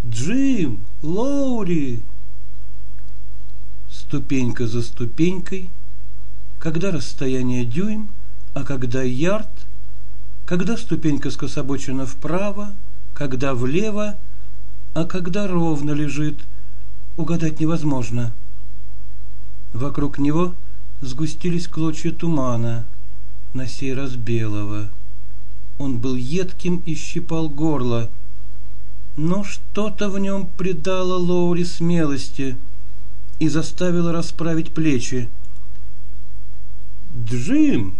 Джим! Лоури!» Ступенька за ступенькой, когда расстояние дюйм, а когда ярд, когда ступенька скособочена вправо, когда влево, а когда ровно лежит, угадать невозможно. Вокруг него сгустились клочья тумана, на сей раз белого. Он был едким и щипал горло, но что-то в нем придало Лоури смелости и заставило расправить плечи. «Джим!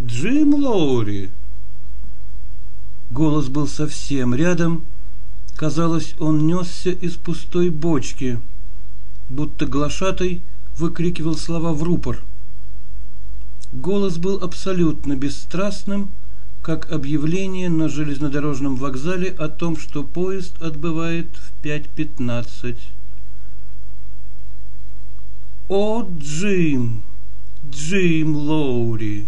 Джим Лоури!» Голос был совсем рядом, казалось, он несся из пустой бочки, будто глашатай выкрикивал слова в рупор. Голос был абсолютно бесстрастным, как объявление на железнодорожном вокзале о том, что поезд отбывает в 5.15. «О, Джим! Джим Лоури!»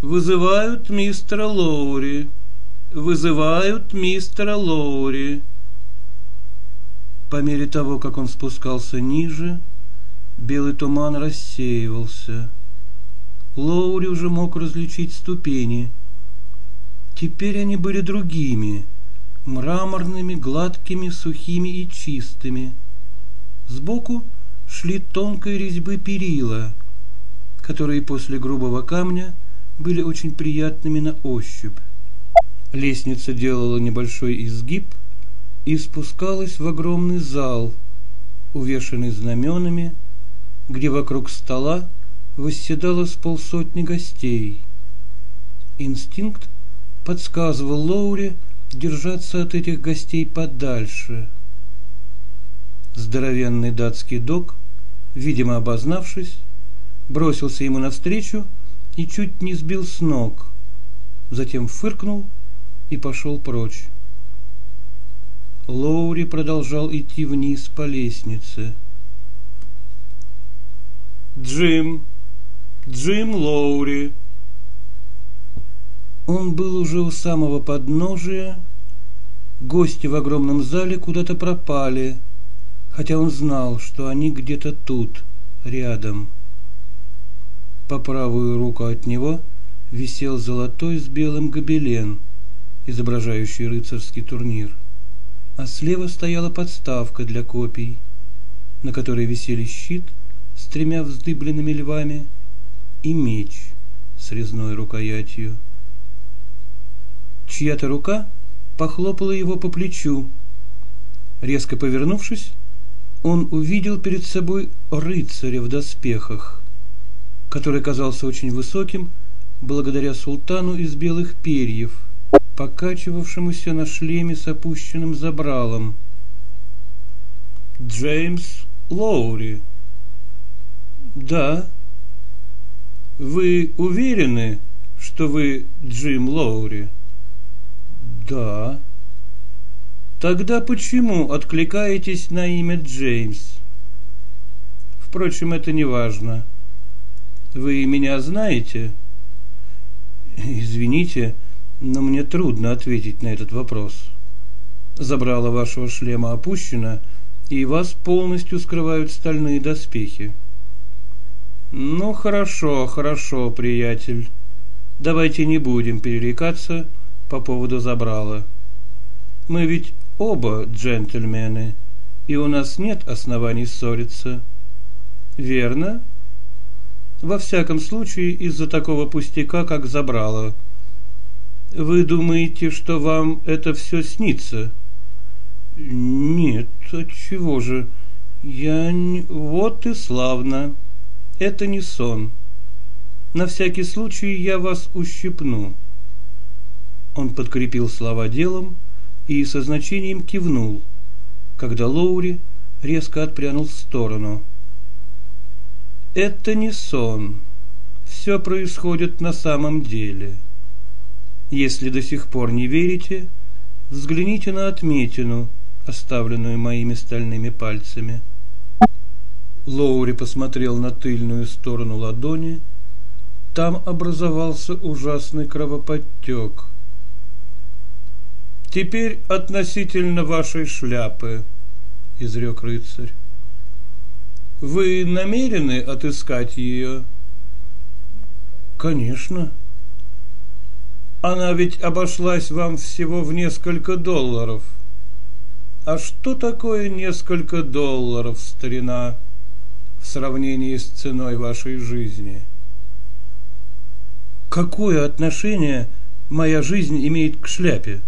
«Вызывают мистера Лоури! Вызывают мистера Лоури!» По мере того, как он спускался ниже, белый туман рассеивался. Лоури уже мог различить ступени. Теперь они были другими, мраморными, гладкими, сухими и чистыми. Сбоку шли тонкой резьбы перила, которые после грубого камня были очень приятными на ощупь. Лестница делала небольшой изгиб – и спускалась в огромный зал, увешанный знаменами, где вокруг стола восседало с полсотни гостей. Инстинкт подсказывал Лоуре держаться от этих гостей подальше. Здоровенный датский док, видимо обознавшись, бросился ему навстречу и чуть не сбил с ног, затем фыркнул и пошел прочь. Лоури продолжал идти вниз по лестнице. «Джим! Джим Лоури!» Он был уже у самого подножия. Гости в огромном зале куда-то пропали, хотя он знал, что они где-то тут, рядом. По правую руку от него висел золотой с белым гобелен, изображающий рыцарский турнир а слева стояла подставка для копий, на которой висели щит с тремя вздыбленными львами и меч с резной рукоятью. Чья-то рука похлопала его по плечу. Резко повернувшись, он увидел перед собой рыцаря в доспехах, который казался очень высоким благодаря султану из белых перьев, покачивавшемуся на шлеме с опущенным забралом. Джеймс Лоури. Да. Вы уверены, что вы Джим Лоури? Да. Тогда почему откликаетесь на имя Джеймс? Впрочем, это не важно. Вы меня знаете? Извините, но мне трудно ответить на этот вопрос. Забрало вашего шлема опущено, и вас полностью скрывают стальные доспехи. Ну, хорошо, хорошо, приятель. Давайте не будем перерекаться по поводу забрала. Мы ведь оба джентльмены, и у нас нет оснований ссориться. Верно? Во всяком случае, из-за такого пустяка, как забрало. Вы думаете, что вам это все снится? Нет, отчего же? Я не... Вот и славно. Это не сон. На всякий случай я вас ущипну. Он подкрепил слова делом и со значением кивнул, когда Лоури резко отпрянул в сторону. Это не сон. Все происходит на самом деле. Если до сих пор не верите, взгляните на отметину, оставленную моими стальными пальцами. Лоури посмотрел на тыльную сторону ладони. Там образовался ужасный кровоподтек. Теперь относительно вашей шляпы, изрек рыцарь. Вы намерены отыскать ее? Конечно. Она ведь обошлась вам всего в несколько долларов. А что такое несколько долларов, старина, в сравнении с ценой вашей жизни? Какое отношение моя жизнь имеет к шляпе?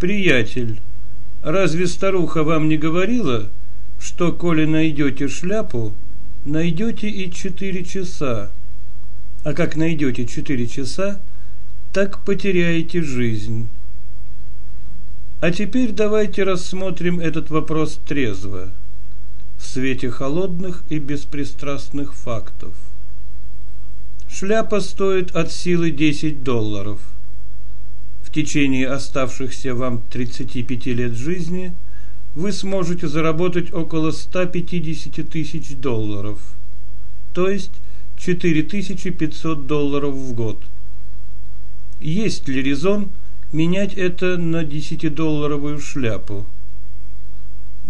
Приятель, разве старуха вам не говорила, что коли найдете шляпу, найдете и четыре часа, а как найдете четыре часа, так потеряете жизнь. А теперь давайте рассмотрим этот вопрос трезво, в свете холодных и беспристрастных фактов. Шляпа стоит от силы 10 долларов – в течение оставшихся вам 35 лет жизни вы сможете заработать около 150 тысяч долларов, то есть 4500 долларов в год. Есть ли резон менять это на 10-долларовую шляпу?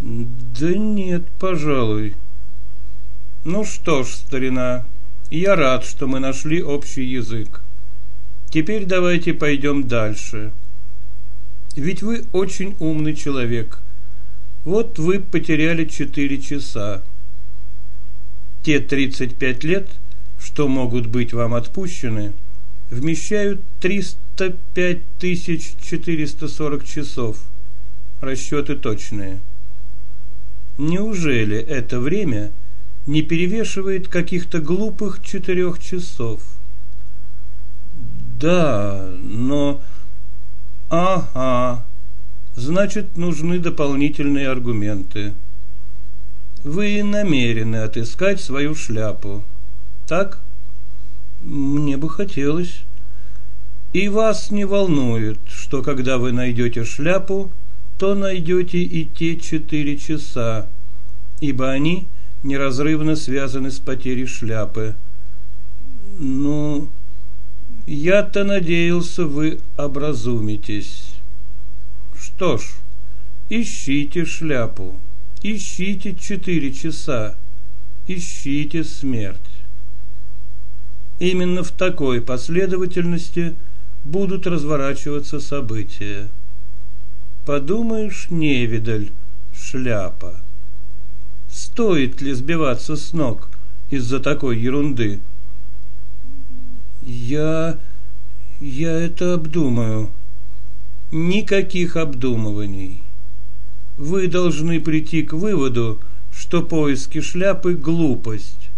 Да нет, пожалуй. Ну что ж, старина, я рад, что мы нашли общий язык. Теперь давайте пойдем дальше. Ведь вы очень умный человек. Вот вы потеряли четыре часа. Те 35 лет, что могут быть вам отпущены, вмещают 305 440 часов. Расчеты точные. Неужели это время не перевешивает каких-то глупых четырех часов? Да, но... Ага. Значит, нужны дополнительные аргументы. Вы намерены отыскать свою шляпу. Так? Мне бы хотелось. И вас не волнует, что когда вы найдете шляпу, то найдете и те четыре часа, ибо они неразрывно связаны с потерей шляпы. Ну, я-то надеялся, вы образумитесь. Что ж, ищите шляпу, ищите четыре часа, ищите смерть. Именно в такой последовательности будут разворачиваться события. Подумаешь, невидаль, шляпа. Стоит ли сбиваться с ног из-за такой ерунды? Я... я это обдумаю. Никаких обдумываний. Вы должны прийти к выводу, что поиски шляпы – глупость.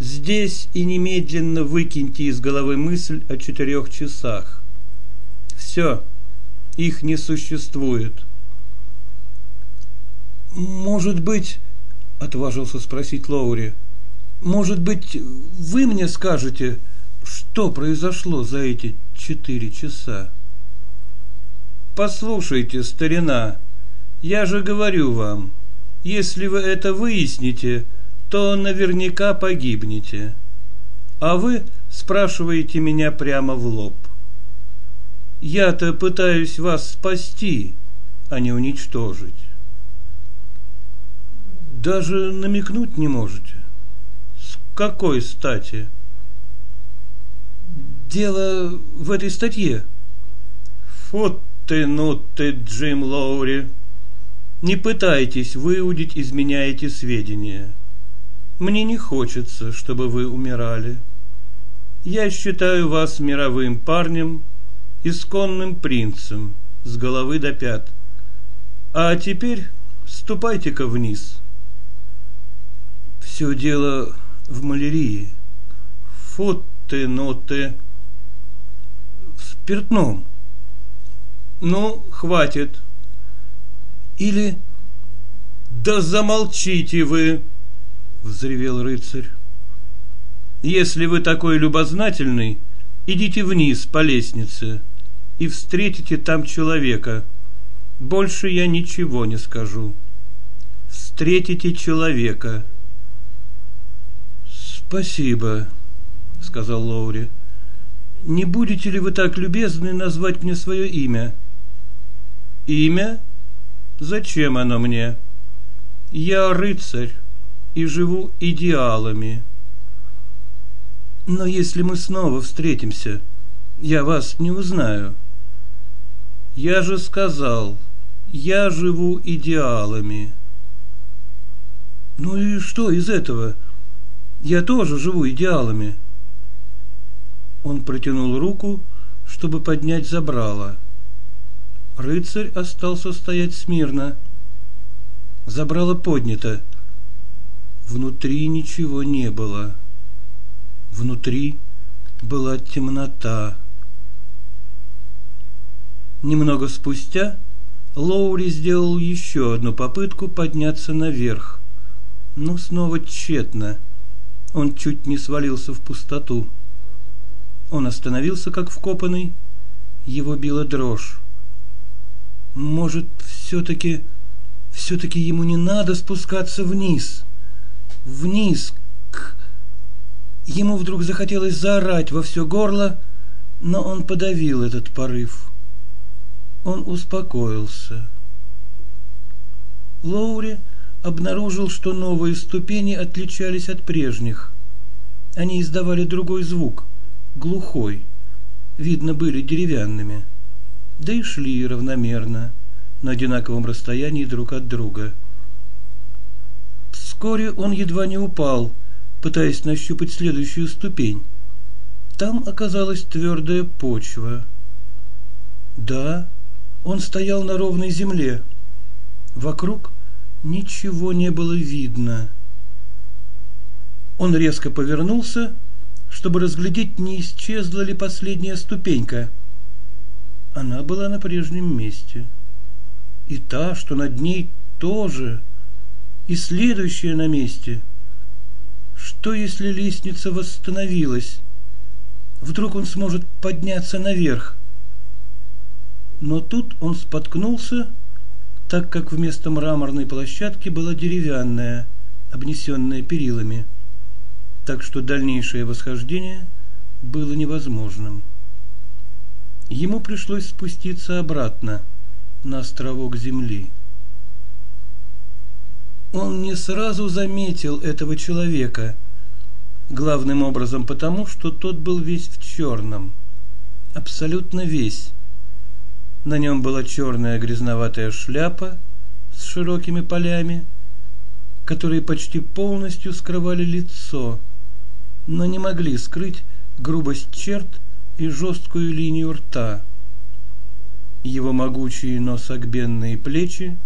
Здесь и немедленно выкиньте из головы мысль о четырех часах. Все, их не существует. Может быть, отважился спросить Лоури, может быть, вы мне скажете, что произошло за эти четыре часа? Послушайте, старина, я же говорю вам, если вы это выясните, то наверняка погибнете. А вы спрашиваете меня прямо в лоб. Я-то пытаюсь вас спасти, а не уничтожить. Даже намекнуть не можете. С какой стати? Дело в этой статье. Фу ты, ну ты, Джим Лоури. Не пытайтесь выудить из меня эти сведения. Мне не хочется, чтобы вы умирали. Я считаю вас мировым парнем, исконным принцем, с головы до пят. А теперь ступайте-ка вниз. Все дело в малярии. Фу ты. В спиртном. Ну, хватит. Или... Да замолчите вы, взревел рыцарь. Если вы такой любознательный, идите вниз по лестнице и встретите там человека. Больше я ничего не скажу. Встретите человека. Спасибо, сказал Лоури. Не будете ли вы так любезны назвать мне свое имя? Имя? Зачем оно мне? Я рыцарь и живу идеалами. Но если мы снова встретимся, я вас не узнаю. Я же сказал, я живу идеалами. Ну и что из этого? Я тоже живу идеалами. Он протянул руку, чтобы поднять забрало. Рыцарь остался стоять смирно. Забрало поднято. Внутри ничего не было. Внутри была темнота. Немного спустя Лоури сделал еще одну попытку подняться наверх, но снова тщетно. Он чуть не свалился в пустоту. Он остановился как вкопанный, его била дрожь. Может, все-таки, все-таки ему не надо спускаться вниз, вниз, к... Ему вдруг захотелось заорать во все горло, но он подавил этот порыв. Он успокоился. Лоури обнаружил, что новые ступени отличались от прежних. Они издавали другой звук, глухой, видно, были деревянными да и шли равномерно, на одинаковом расстоянии друг от друга. Вскоре он едва не упал, пытаясь нащупать следующую ступень. Там оказалась твердая почва. Да, он стоял на ровной земле. Вокруг ничего не было видно. Он резко повернулся, чтобы разглядеть, не исчезла ли последняя ступенька – она была на прежнем месте. И та, что над ней, тоже. И следующая на месте. Что, если лестница восстановилась? Вдруг он сможет подняться наверх? Но тут он споткнулся, так как вместо мраморной площадки была деревянная, обнесенная перилами, так что дальнейшее восхождение было невозможным ему пришлось спуститься обратно на островок земли. Он не сразу заметил этого человека, главным образом потому, что тот был весь в черном, абсолютно весь. На нем была черная грязноватая шляпа с широкими полями, которые почти полностью скрывали лицо, но не могли скрыть грубость черт и жесткую линию рта. Его могучие, но согбенные плечи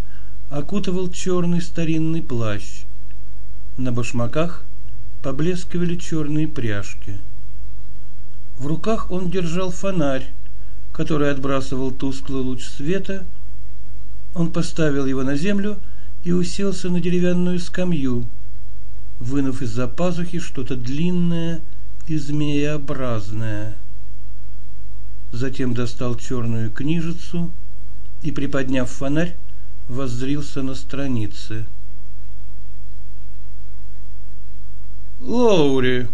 окутывал черный старинный плащ. На башмаках поблескивали черные пряжки. В руках он держал фонарь, который отбрасывал тусклый луч света. Он поставил его на землю и уселся на деревянную скамью, вынув из-за пазухи что-то длинное и змееобразное. Затем достал черную книжицу и, приподняв фонарь, воззрился на страницы. Лоури.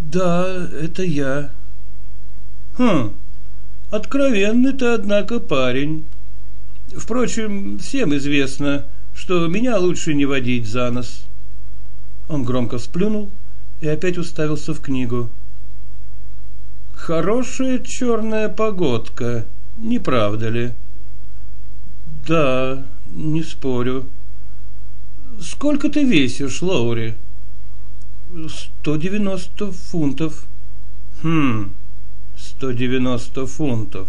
Да, это я. Хм. Откровенный ты, однако, парень. Впрочем, всем известно, что меня лучше не водить за нос. Он громко сплюнул и опять уставился в книгу. Хорошая черная погодка, не правда ли? Да, не спорю. Сколько ты весишь, Лоури? Сто девяносто фунтов. Хм, сто девяносто фунтов.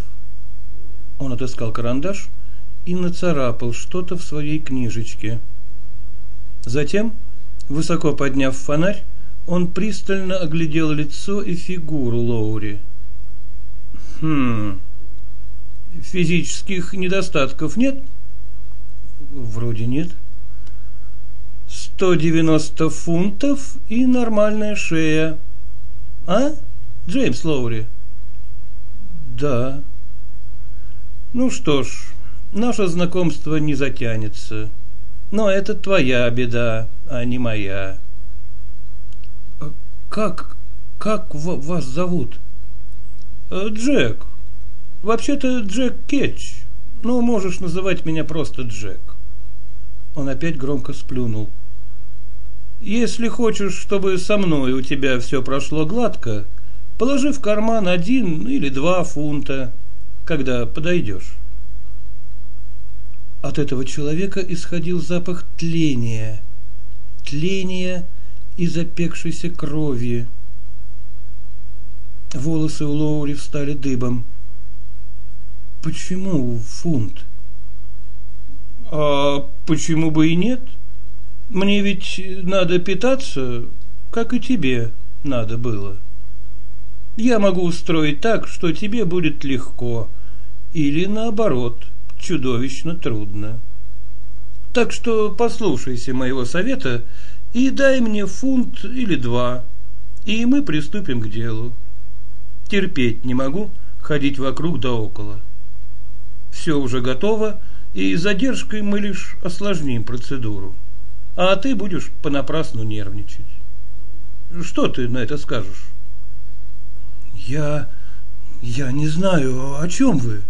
Он отыскал карандаш и нацарапал что-то в своей книжечке. Затем, высоко подняв фонарь, он пристально оглядел лицо и фигуру Лоури. Хм. Физических недостатков нет? Вроде нет. Сто девяносто фунтов и нормальная шея. А, Джеймс Лоури? Да. Ну что ж, наше знакомство не затянется. Но это твоя беда, а не моя. Как, как вас зовут? Э, Джек. Вообще-то Джек Кетч. Но можешь называть меня просто Джек. Он опять громко сплюнул. Если хочешь, чтобы со мной у тебя все прошло гладко, положи в карман один или два фунта, когда подойдешь. От этого человека исходил запах тления. Тления и запекшейся крови. Волосы у Лоури встали дыбом. Почему фунт? А почему бы и нет? Мне ведь надо питаться, как и тебе надо было. Я могу устроить так, что тебе будет легко, или наоборот, чудовищно трудно. Так что послушайся моего совета и дай мне фунт или два, и мы приступим к делу. Терпеть не могу ходить вокруг да около. Все уже готово, и задержкой мы лишь осложним процедуру. А ты будешь понапрасну нервничать. Что ты на это скажешь? Я... я не знаю, о чем вы?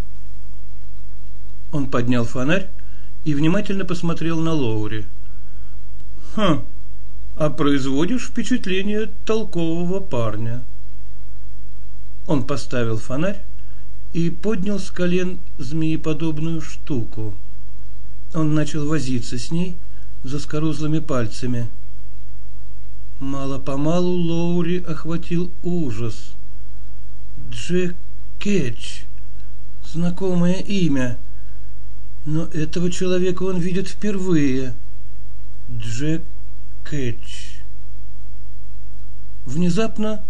Он поднял фонарь и внимательно посмотрел на Лоури. Хм, а производишь впечатление толкового парня. Он поставил фонарь и поднял с колен змееподобную штуку. Он начал возиться с ней заскорузлыми пальцами. Мало-помалу Лоури охватил ужас. Джек Кетч. Знакомое имя. Но этого человека он видит впервые. Джек Кэтч. Внезапно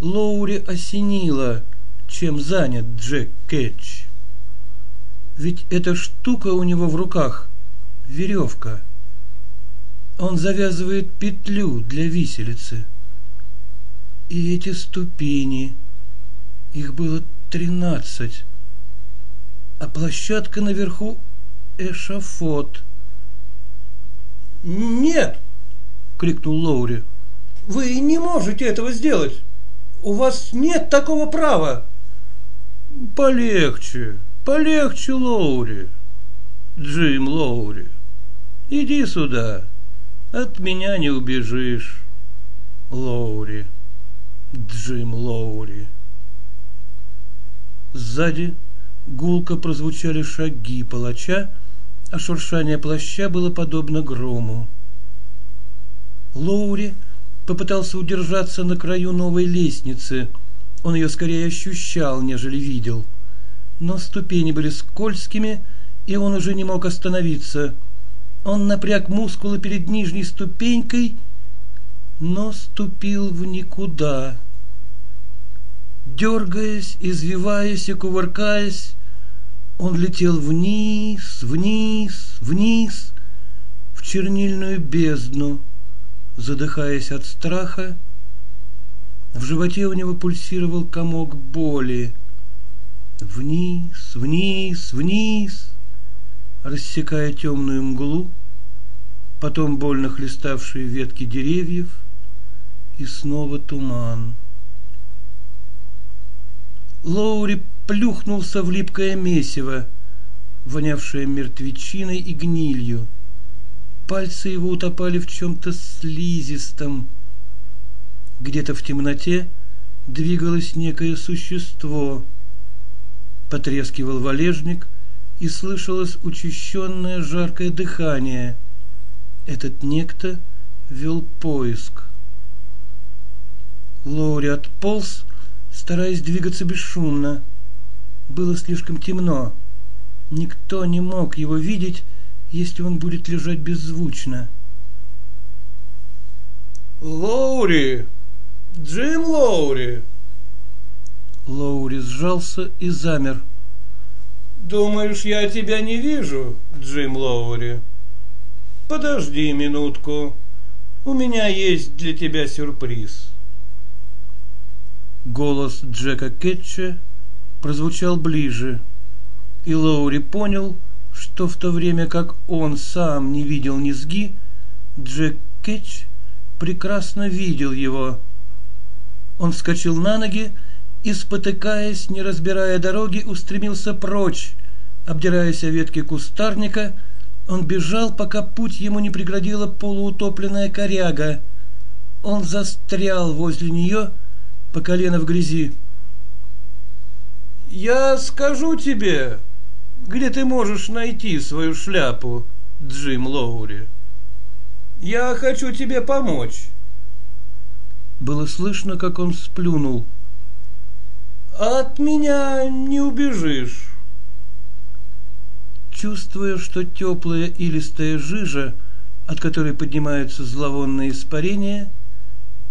Лоури осенило, чем занят Джек Кэтч. Ведь эта штука у него в руках — веревка. Он завязывает петлю для виселицы. И эти ступени, их было тринадцать, а площадка наверху — эшафот. «Нет!» — крикнул Лоури. «Вы не можете этого сделать! У вас нет такого права!» «Полегче, полегче, Лоури! Джим Лоури, иди сюда, от меня не убежишь, Лоури, Джим Лоури!» Сзади гулко прозвучали шаги палача, а шуршание плаща было подобно грому. Лоури попытался удержаться на краю новой лестницы. Он ее скорее ощущал, нежели видел. но ступени были скользкими, и он уже не мог остановиться. Он напряг мускулы перед нижней ступенькой, но ступил в никуда. Дергаясь, извиваясь и кувыркаясь, он летел вниз, вниз, вниз, в чернильную бездну, задыхаясь от страха. В животе у него пульсировал комок боли. Вниз, вниз, вниз, рассекая темную мглу, потом больно хлеставшие ветки деревьев, и снова туман. Лоури плюхнулся в липкое месиво, вонявшее мертвечиной и гнилью. Пальцы его утопали в чем-то слизистом. Где-то в темноте двигалось некое существо. Потрескивал валежник, и слышалось учащенное жаркое дыхание. Этот некто вел поиск. Лоури отполз, стараясь двигаться бесшумно. Было слишком темно. Никто не мог его видеть, если он будет лежать беззвучно. «Лоури! Джим Лоури!» Лоури сжался и замер. «Думаешь, я тебя не вижу, Джим Лоури? Подожди минутку. У меня есть для тебя сюрприз». Голос Джека Кетча прозвучал ближе, и Лоури понял, что в то время как он сам не видел низги, Джек Кетч прекрасно видел его. Он вскочил на ноги и, спотыкаясь, не разбирая дороги, устремился прочь, обдираясь о ветки кустарника, он бежал, пока путь ему не преградила полуутопленная коряга. Он застрял возле нее, по колено в грязи. «Я скажу тебе, где ты можешь найти свою шляпу, Джим Лоури. Я хочу тебе помочь». Было слышно, как он сплюнул. «От меня не убежишь». Чувствуя, что теплая илистая жижа, от которой поднимаются зловонные испарения,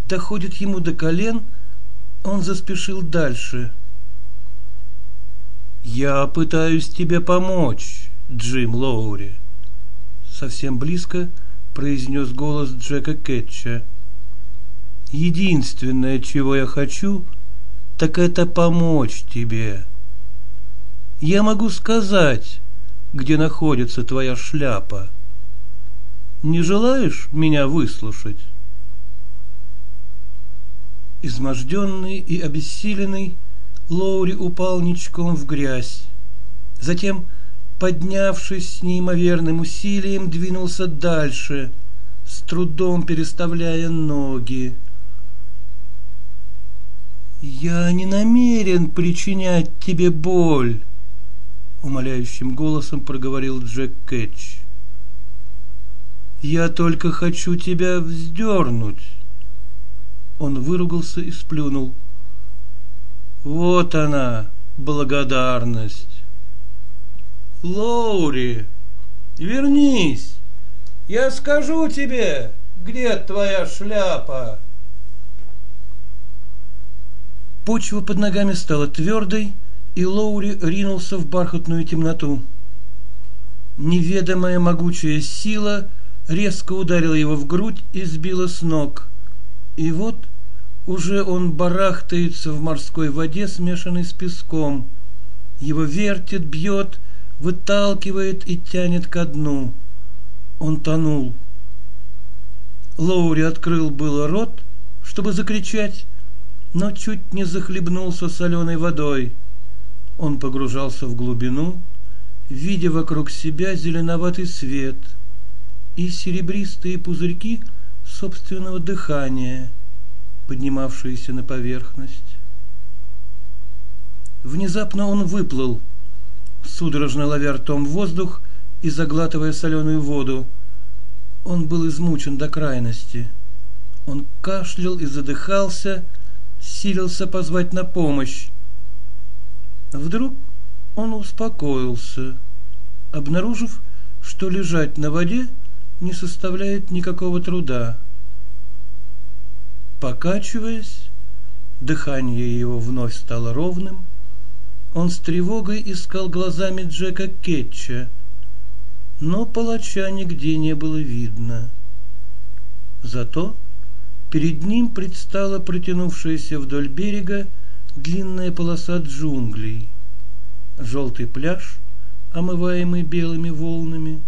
доходит ему до колен, он заспешил дальше. «Я пытаюсь тебе помочь, Джим Лоури», — совсем близко произнес голос Джека Кетча. «Единственное, чего я хочу, так это помочь тебе. Я могу сказать, где находится твоя шляпа. Не желаешь меня выслушать?» Изможденный и обессиленный, Лоури упал ничком в грязь. Затем, поднявшись с неимоверным усилием, двинулся дальше, с трудом переставляя ноги. «Я не намерен причинять тебе боль», — умоляющим голосом проговорил Джек Кэтч. «Я только хочу тебя вздернуть». Он выругался и сплюнул. Вот она, благодарность. Лоури, вернись. Я скажу тебе, где твоя шляпа. Почва под ногами стала твердой, и Лоури ринулся в бархатную темноту. Неведомая могучая сила резко ударила его в грудь и сбила с ног. И вот уже он барахтается в морской воде, смешанной с песком. Его вертит, бьет, выталкивает и тянет ко дну. Он тонул. Лоури открыл было рот, чтобы закричать, но чуть не захлебнулся соленой водой. Он погружался в глубину, видя вокруг себя зеленоватый свет и серебристые пузырьки собственного дыхания – поднимавшиеся на поверхность. Внезапно он выплыл, судорожно ловя ртом воздух и заглатывая соленую воду. Он был измучен до крайности. Он кашлял и задыхался, силился позвать на помощь. Вдруг он успокоился, обнаружив, что лежать на воде не составляет никакого труда. Покачиваясь, дыхание его вновь стало ровным, он с тревогой искал глазами Джека Кетча, но палача нигде не было видно. Зато перед ним предстала протянувшаяся вдоль берега длинная полоса джунглей, желтый пляж, омываемый белыми волнами,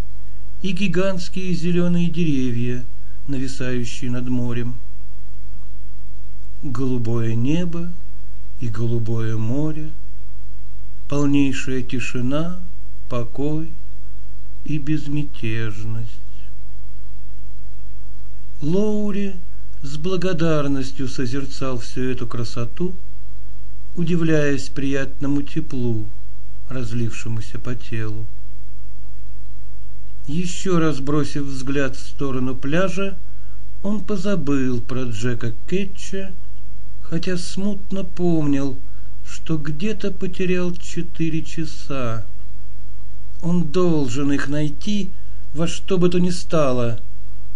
и гигантские зеленые деревья, нависающие над морем. Голубое небо и голубое море, полнейшая тишина, покой и безмятежность. Лоури с благодарностью созерцал всю эту красоту, удивляясь приятному теплу, разлившемуся по телу. Еще раз бросив взгляд в сторону пляжа, он позабыл про Джека Кетча, хотя смутно помнил, что где-то потерял четыре часа. Он должен их найти во что бы то ни стало,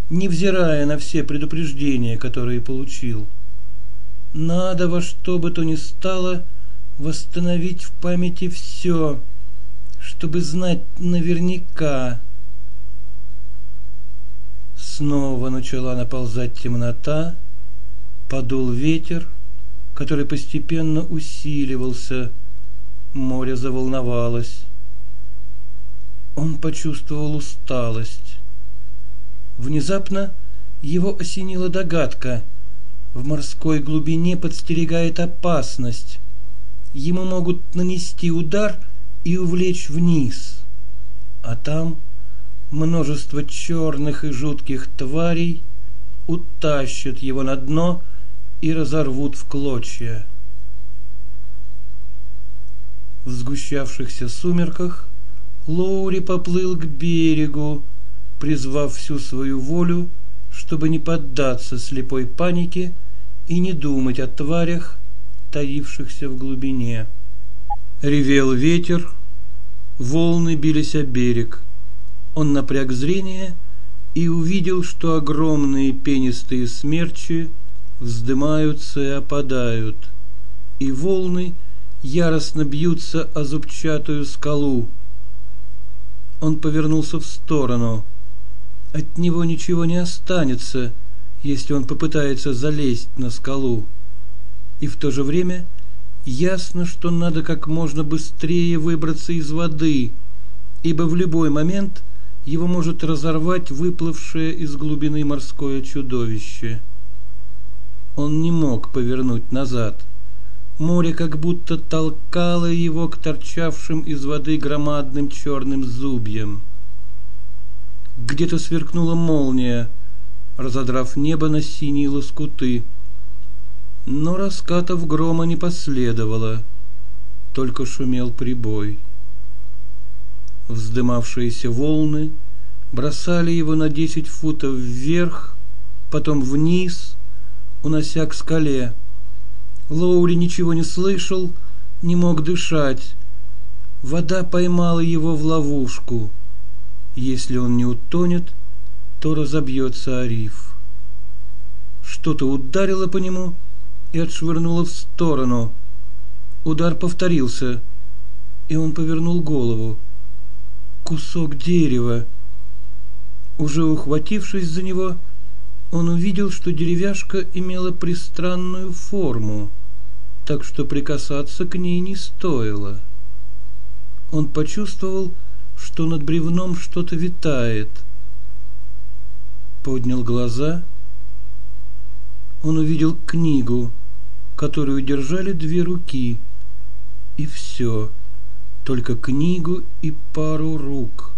невзирая на все предупреждения, которые получил. Надо во что бы то ни стало восстановить в памяти все, чтобы знать наверняка. Снова начала наползать темнота, подул ветер, который постепенно усиливался, море заволновалось. Он почувствовал усталость. Внезапно его осенила догадка. В морской глубине подстерегает опасность. Ему могут нанести удар и увлечь вниз. А там множество черных и жутких тварей утащат его на дно и разорвут в клочья. В сгущавшихся сумерках Лоури поплыл к берегу, призвав всю свою волю, чтобы не поддаться слепой панике и не думать о тварях, таившихся в глубине. Ревел ветер, волны бились о берег. Он напряг зрение и увидел, что огромные пенистые смерчи вздымаются и опадают, и волны яростно бьются о зубчатую скалу. Он повернулся в сторону – от него ничего не останется, если он попытается залезть на скалу. И в то же время ясно, что надо как можно быстрее выбраться из воды, ибо в любой момент его может разорвать выплывшее из глубины морское чудовище. Он не мог повернуть назад. Море как будто толкало его к торчавшим из воды громадным черным зубьям. Где-то сверкнула молния, разодрав небо на синие лоскуты. Но раскатов грома не последовало, только шумел прибой. Вздымавшиеся волны бросали его на десять футов вверх, потом вниз, унося к скале. Лоури ничего не слышал, не мог дышать. Вода поймала его в ловушку. Если он не утонет, то разобьется о. Что-то ударило по нему и отшвырнуло в сторону. Удар повторился, и он повернул голову. Кусок дерева. Уже ухватившись за него, он увидел, что деревяшка имела пристранную форму, так что прикасаться к ней не стоило. Он почувствовал, что над бревном что-то витает. Поднял глаза. Он увидел книгу, которую держали две руки. И все, только книгу и пару рук.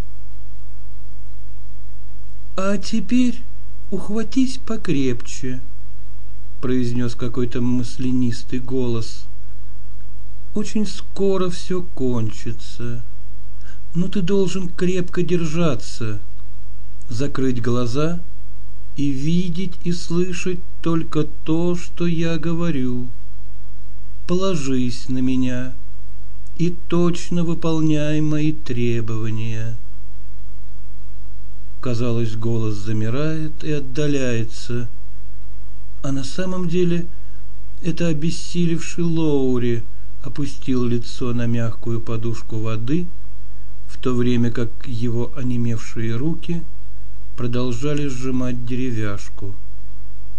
А теперь ухватись покрепче, произнес какой-то маслянистый голос. Очень скоро все кончится но ты должен крепко держаться, закрыть глаза и видеть и слышать только то, что я говорю. Положись на меня, и точно выполняй мои требования. Казалось, голос замирает и отдаляется, а на самом деле это обессилевший Лоури опустил лицо на мягкую подушку воды, в то время как его онемевшие руки продолжали сжимать деревяшку.